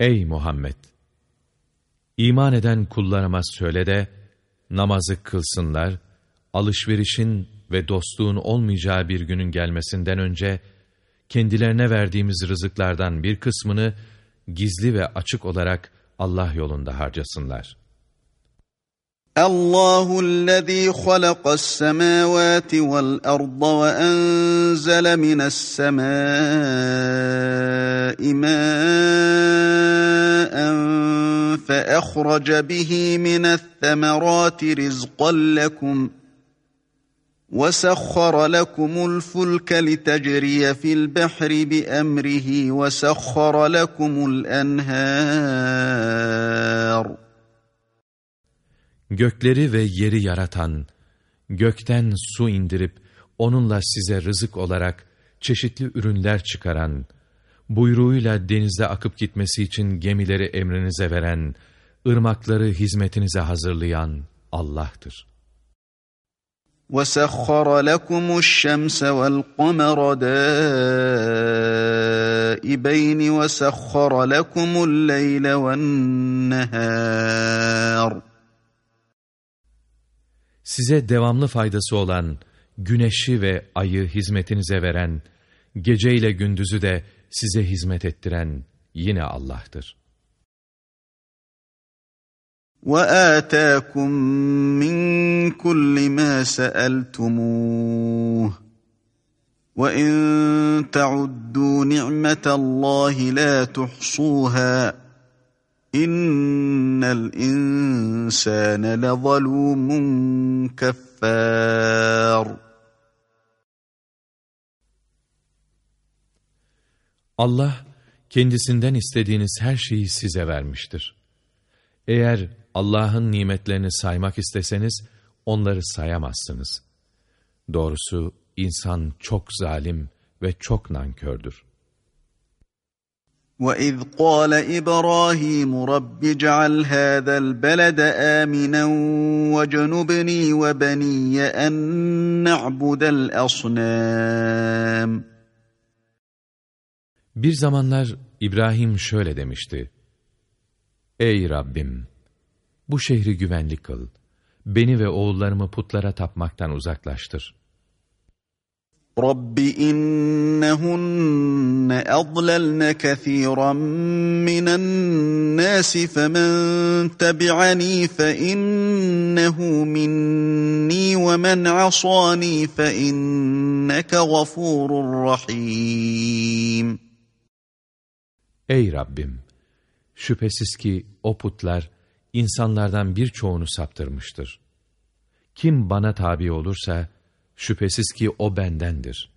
Ey Muhammed! İman eden kullarıma söyle de, namazı kılsınlar, alışverişin ve dostluğun olmayacağı bir günün gelmesinden önce, kendilerine verdiğimiz rızıklardan bir kısmını gizli ve açık olarak Allah yolunda harcasınlar. الله الذي خلق السماوات والأرض وأنزل من السماء ماء فأخرج به من الثمرات رزقا لكم ۖ وَسَخَّرَ لَكُمُ الْفُلْكَ لِتَجْرِيَ فِي الْبَحْرِ بِأَمْرِهِ وَسَخَّرَ لَكُمُ الْأَنْهَارِ Gökleri ve yeri yaratan, gökten su indirip onunla size rızık olarak çeşitli ürünler çıkaran, buyruğuyla denizde akıp gitmesi için gemileri emrinize veren, ırmakları hizmetinize hazırlayan Allah'tır. وَسَخَّرَ لَكُمُ الشَّمْسَ وَالْقَمَرَ دَائِبَيْنِ وَسَخَّرَ لَكُمُ اللَّيْلَ وَالنَّهَارَ Size devamlı faydası olan güneşi ve ayı hizmetinize veren, geceyle gündüzü de size hizmet ettiren yine Allah'tır. وَآتَاكُمْ مِنْ كُلِّ مَا سَأَلْتُمُوهُ وَإِنْ تَعُدُّوا نِعْمَةَ اللّٰهِ لَا تُحْصُوهَا İnnel insane lezalumun keffar. Allah kendisinden istediğiniz her şeyi size vermiştir. Eğer Allah'ın nimetlerini saymak isteseniz onları sayamazsınız. Doğrusu insan çok zalim ve çok nankördür.'' وَإِذْ قَالَ إِبْرَاهِيمُ رَبِّ اجْعَلْ هَذَا الْبَلَدَ آمِنًا وَاجْنُبْنِي وَبَنِيَّ أَن نَّعْبُدَ الْأَصْنَامَ Bir zamanlar İbrahim şöyle demişti. Ey Rabbim! Bu şehri güvenli kıl. Beni ve oğullarımı putlara tapmaktan uzaklaştır. رب إنهن أضللن كثيرا من الناس فمن تبعني فإنه مني ومن عصاني فإنك غفور رحيم Ey Rabbim! Şüphesiz ki o putlar insanlardan birçoğunu saptırmıştır. Kim bana tabi olursa, Şüphesiz ki o bendendir.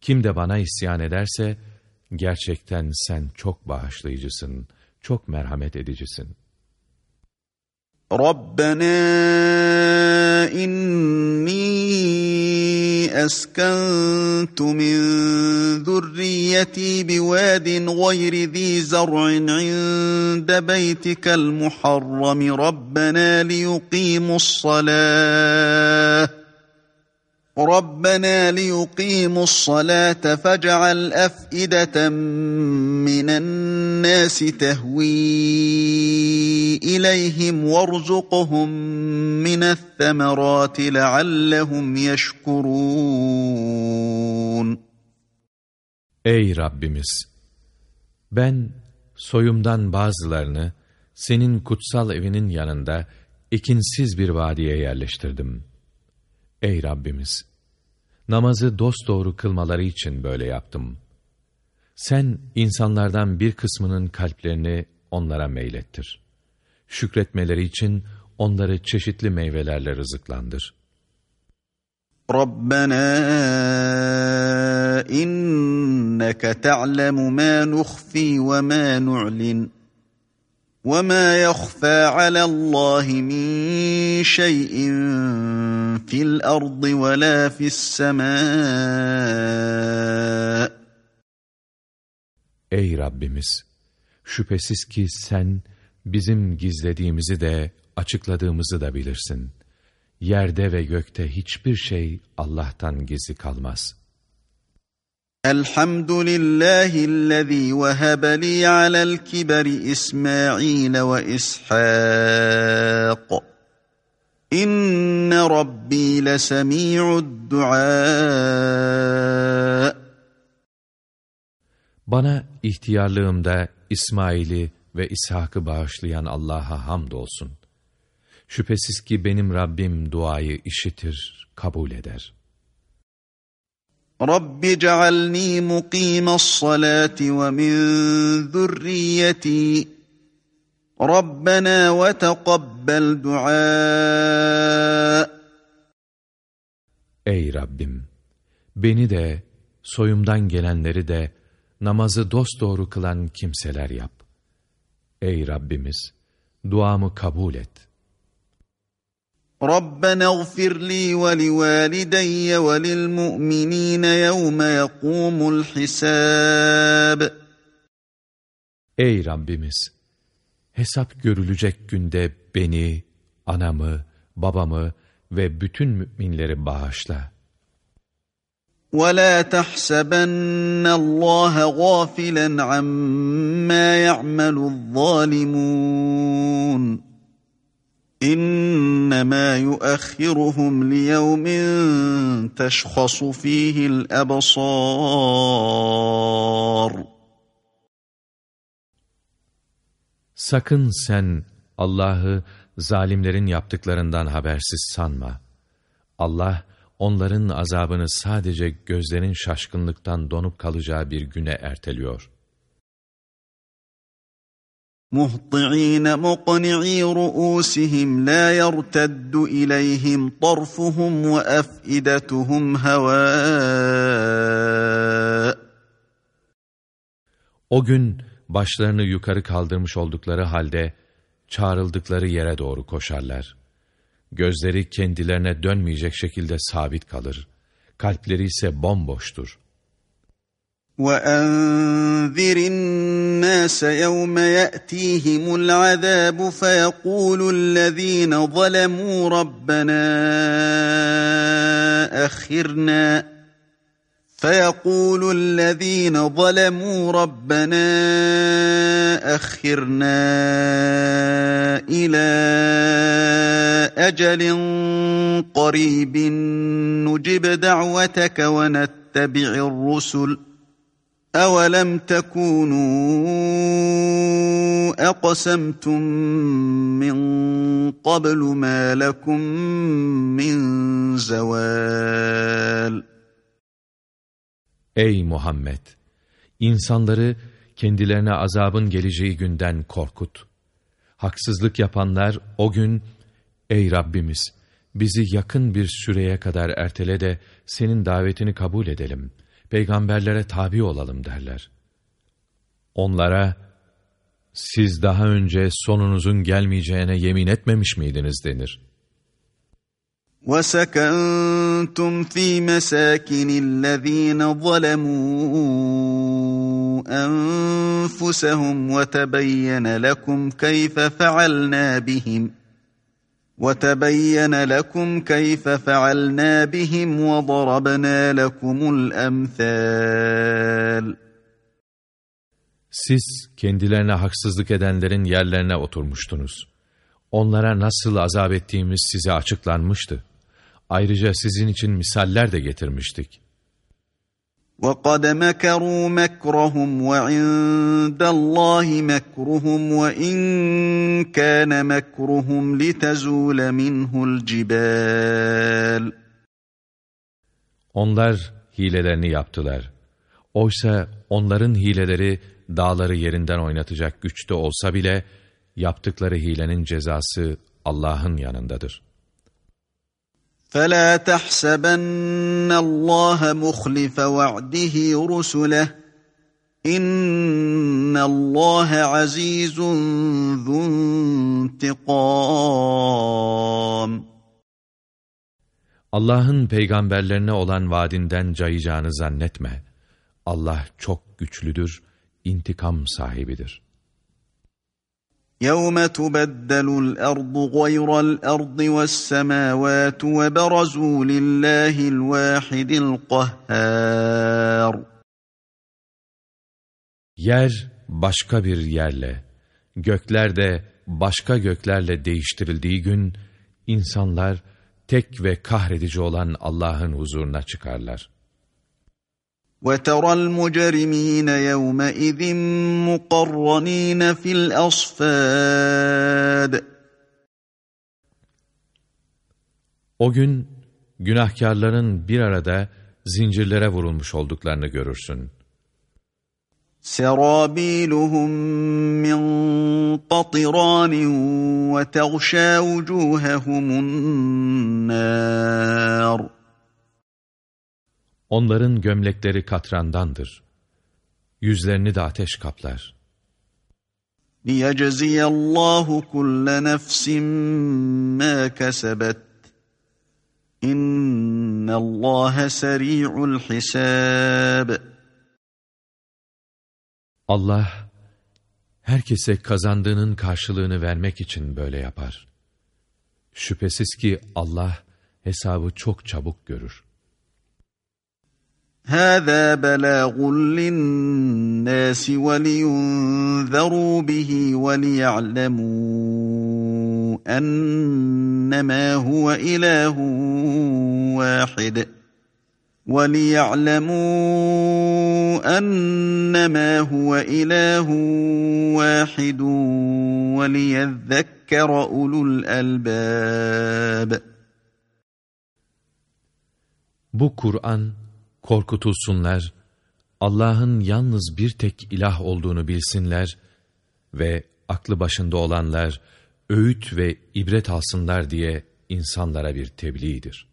Kim de bana isyan ederse, gerçekten sen çok bağışlayıcısın, çok merhamet edicisin. Rabbena inni eskentu min zürriyeti biwadin gayri zi zar'in inde beytikel muharrami Rabbena liyuqimus salâh. ربنا ليقيموا الصلاة فاجعل أفئدة من الناس تهوي إليهم وارزقهم من الثمرات لعلهم يشكرون Ey Rabbimiz! Ben soyumdan bazılarını senin kutsal evinin yanında ekinsiz bir vadiye yerleştirdim. Ey Rabbimiz! Namazı dosdoğru kılmaları için böyle yaptım. Sen insanlardan bir kısmının kalplerini onlara meylettir. Şükretmeleri için onları çeşitli meyvelerle rızıklandır. Rabbena inneke ta'lemu ma nukhfi ve ma nu'lin. وَمَا يَخْفَى عَلَى اللّٰهِ مِنْ شَيْءٍ فِي الْأَرْضِ وَلَا فِي السَّمَاءِ Ey Rabbimiz! Şüphesiz ki sen bizim gizlediğimizi de açıkladığımızı da bilirsin. Yerde ve gökte hiçbir şey Allah'tan gizli kalmaz.'' الحمد لله الذي وهب لي على الكبر إسماعيل وإسحاق إن ربي لسميع الدعاء Bana ihtiyarlığımda İsmail'i ve İshak'ı bağışlayan Allah'a hamdolsun. Şüphesiz ki benim Rabbim duayı işitir, kabul eder.'' رب اجعلني مقيم الصلاة ومن ذريتي ربنا وتقبل دعاء Ey Rabbim! Beni de, soyumdan gelenleri de namazı dosdoğru kılan kimseler yap. Ey Rabbimiz! Duamı kabul et.'' ربنا اغفر لي ولوالدي وللمؤمنين يوم يقوم الحساب Ey Rabbimiz! Hesap görülecek günde beni, anamı, babamı ve bütün müminleri bağışla. وَلَا تَحْسَبَنَّ اللّٰهَ غَافِلًا عَمَّا يَعْمَلُ الظَّالِمُونَ İnnemâ yuakhiruhum liyevmin teşhasu fîhil ebsâr. Sakın sen Allah'ı zalimlerin yaptıklarından habersiz sanma. Allah onların azabını sadece gözlerin şaşkınlıktan donup kalacağı bir güne erteliyor. مُهْطِعِينَ مُقْنِعِي رُؤُوسِهِمْ لَا يَرْتَدُّ إِلَيْهِمْ طَرْفُهُمْ وَأَفْئِدَتُهُمْ هَوَاءٌ O gün başlarını yukarı kaldırmış oldukları halde çağrıldıkları yere doğru koşarlar. Gözleri kendilerine dönmeyecek şekilde sabit kalır. Kalpleri ise bomboştur. وَأَنذِرِ النَّاسَ يَوْمَ يَأْتِيهِمُ الْعَذَابُ فَيَقُولُ الَّذ۪ينَ ظَلَمُوا رَبَّنَا أَخِرْنَا فيقول الذين ظلموا ربنا أخرنا إلى أجل قريب نجب دعوتك ونتبع الرسل أولم تكونوا أقسمتم من قبل ما لكم من زوال Ey Muhammed! İnsanları kendilerine azabın geleceği günden korkut. Haksızlık yapanlar o gün, Ey Rabbimiz! Bizi yakın bir süreye kadar ertele de senin davetini kabul edelim. Peygamberlere tabi olalım derler. Onlara, siz daha önce sonunuzun gelmeyeceğine yemin etmemiş miydiniz denir. وَسَكَنْتُمْ فِي مَسَاكِنِ الَّذ۪ينَ ظَلَمُوا أَنفُسَهُمْ وَتَبَيَّنَ لَكُمْ كَيْفَ فَعَلْنَا بِهِمْ وَتَبَيَّنَ لَكُمْ كَيْفَ فَعَلْنَا بِهِمْ وَضَرَبْنَا لَكُمُ الْأَمْثَالِ Siz kendilerine haksızlık edenlerin yerlerine oturmuştunuz. Onlara nasıl azap ettiğimiz size açıklanmıştı. Ayrıca sizin için misaller de getirmiştik. وَقَدْ مَكَرُوا مَكْرَهُمْ وَعِندَ اللّٰهِ مَكْرُهُمْ وَاِنْ كَانَ مَكْرُهُمْ لِتَزُولَ مِنْهُ الْجِبَالِ Onlar hilelerini yaptılar. Oysa onların hileleri dağları yerinden oynatacak güçte olsa bile yaptıkları hilenin cezası Allah'ın yanındadır.'' فلا تحسبن الله مخلف وعده رسله إن الله عزيز ذو انتقام Allah'ın peygamberlerine olan vaadinden cayacağını zannetme. Allah çok güçlüdür, intikam sahibidir.'' يَوْمَ تُبَدَّلُ الْأَرْضُ غَيْرَ الْأَرْضِ وَالسَّمَاوَاتُ وَبَرَزُوا لِلَّهِ الْوَاحِدِ الْقَهَّارِ Yer başka bir yerle, gökler de başka göklerle değiştirildiği gün, insanlar tek ve kahredici olan Allah'ın huzuruna çıkarlar. وَتَرَى الْمُجْرِمِينَ يَوْمَئِذٍ مُقَرَّنِينَ فِي الْأَصْفَادِ O gün günahkarların bir arada zincirlere vurulmuş olduklarını görürsün. سَرَابِيلُهُمْ مِنْ قَطِرَانٍ وَتَغْشَى وُجُوهَهُمُ النَّارِ Onların gömlekleri katrandandır. Yüzlerini de ateş kaplar. لِيَجْزِيَ اللّٰهُ كُلَّ نَفْسٍ مَا كَسَبَتْ İnna Allah seri'ul hisab. Allah herkese kazandığının karşılığını vermek için böyle yapar. Şüphesiz ki Allah hesabı çok çabuk görür. هذا بلاغ للناس ولينذروا به وليعلموا أنما هو إله واحد. وَلِيَعْلَمُوا أَنَّمَا هُوَ إِلَٰهٌ وَاحِدٌ وَلِيَذَّكَّرَ أُولُو الْأَلْبَابِ. Bu Kur'an korkutulsunlar, Allah'ın yalnız bir tek ilah olduğunu bilsinler ve aklı başında olanlar öğüt ve ibret alsınlar diye insanlara bir tebliğdir.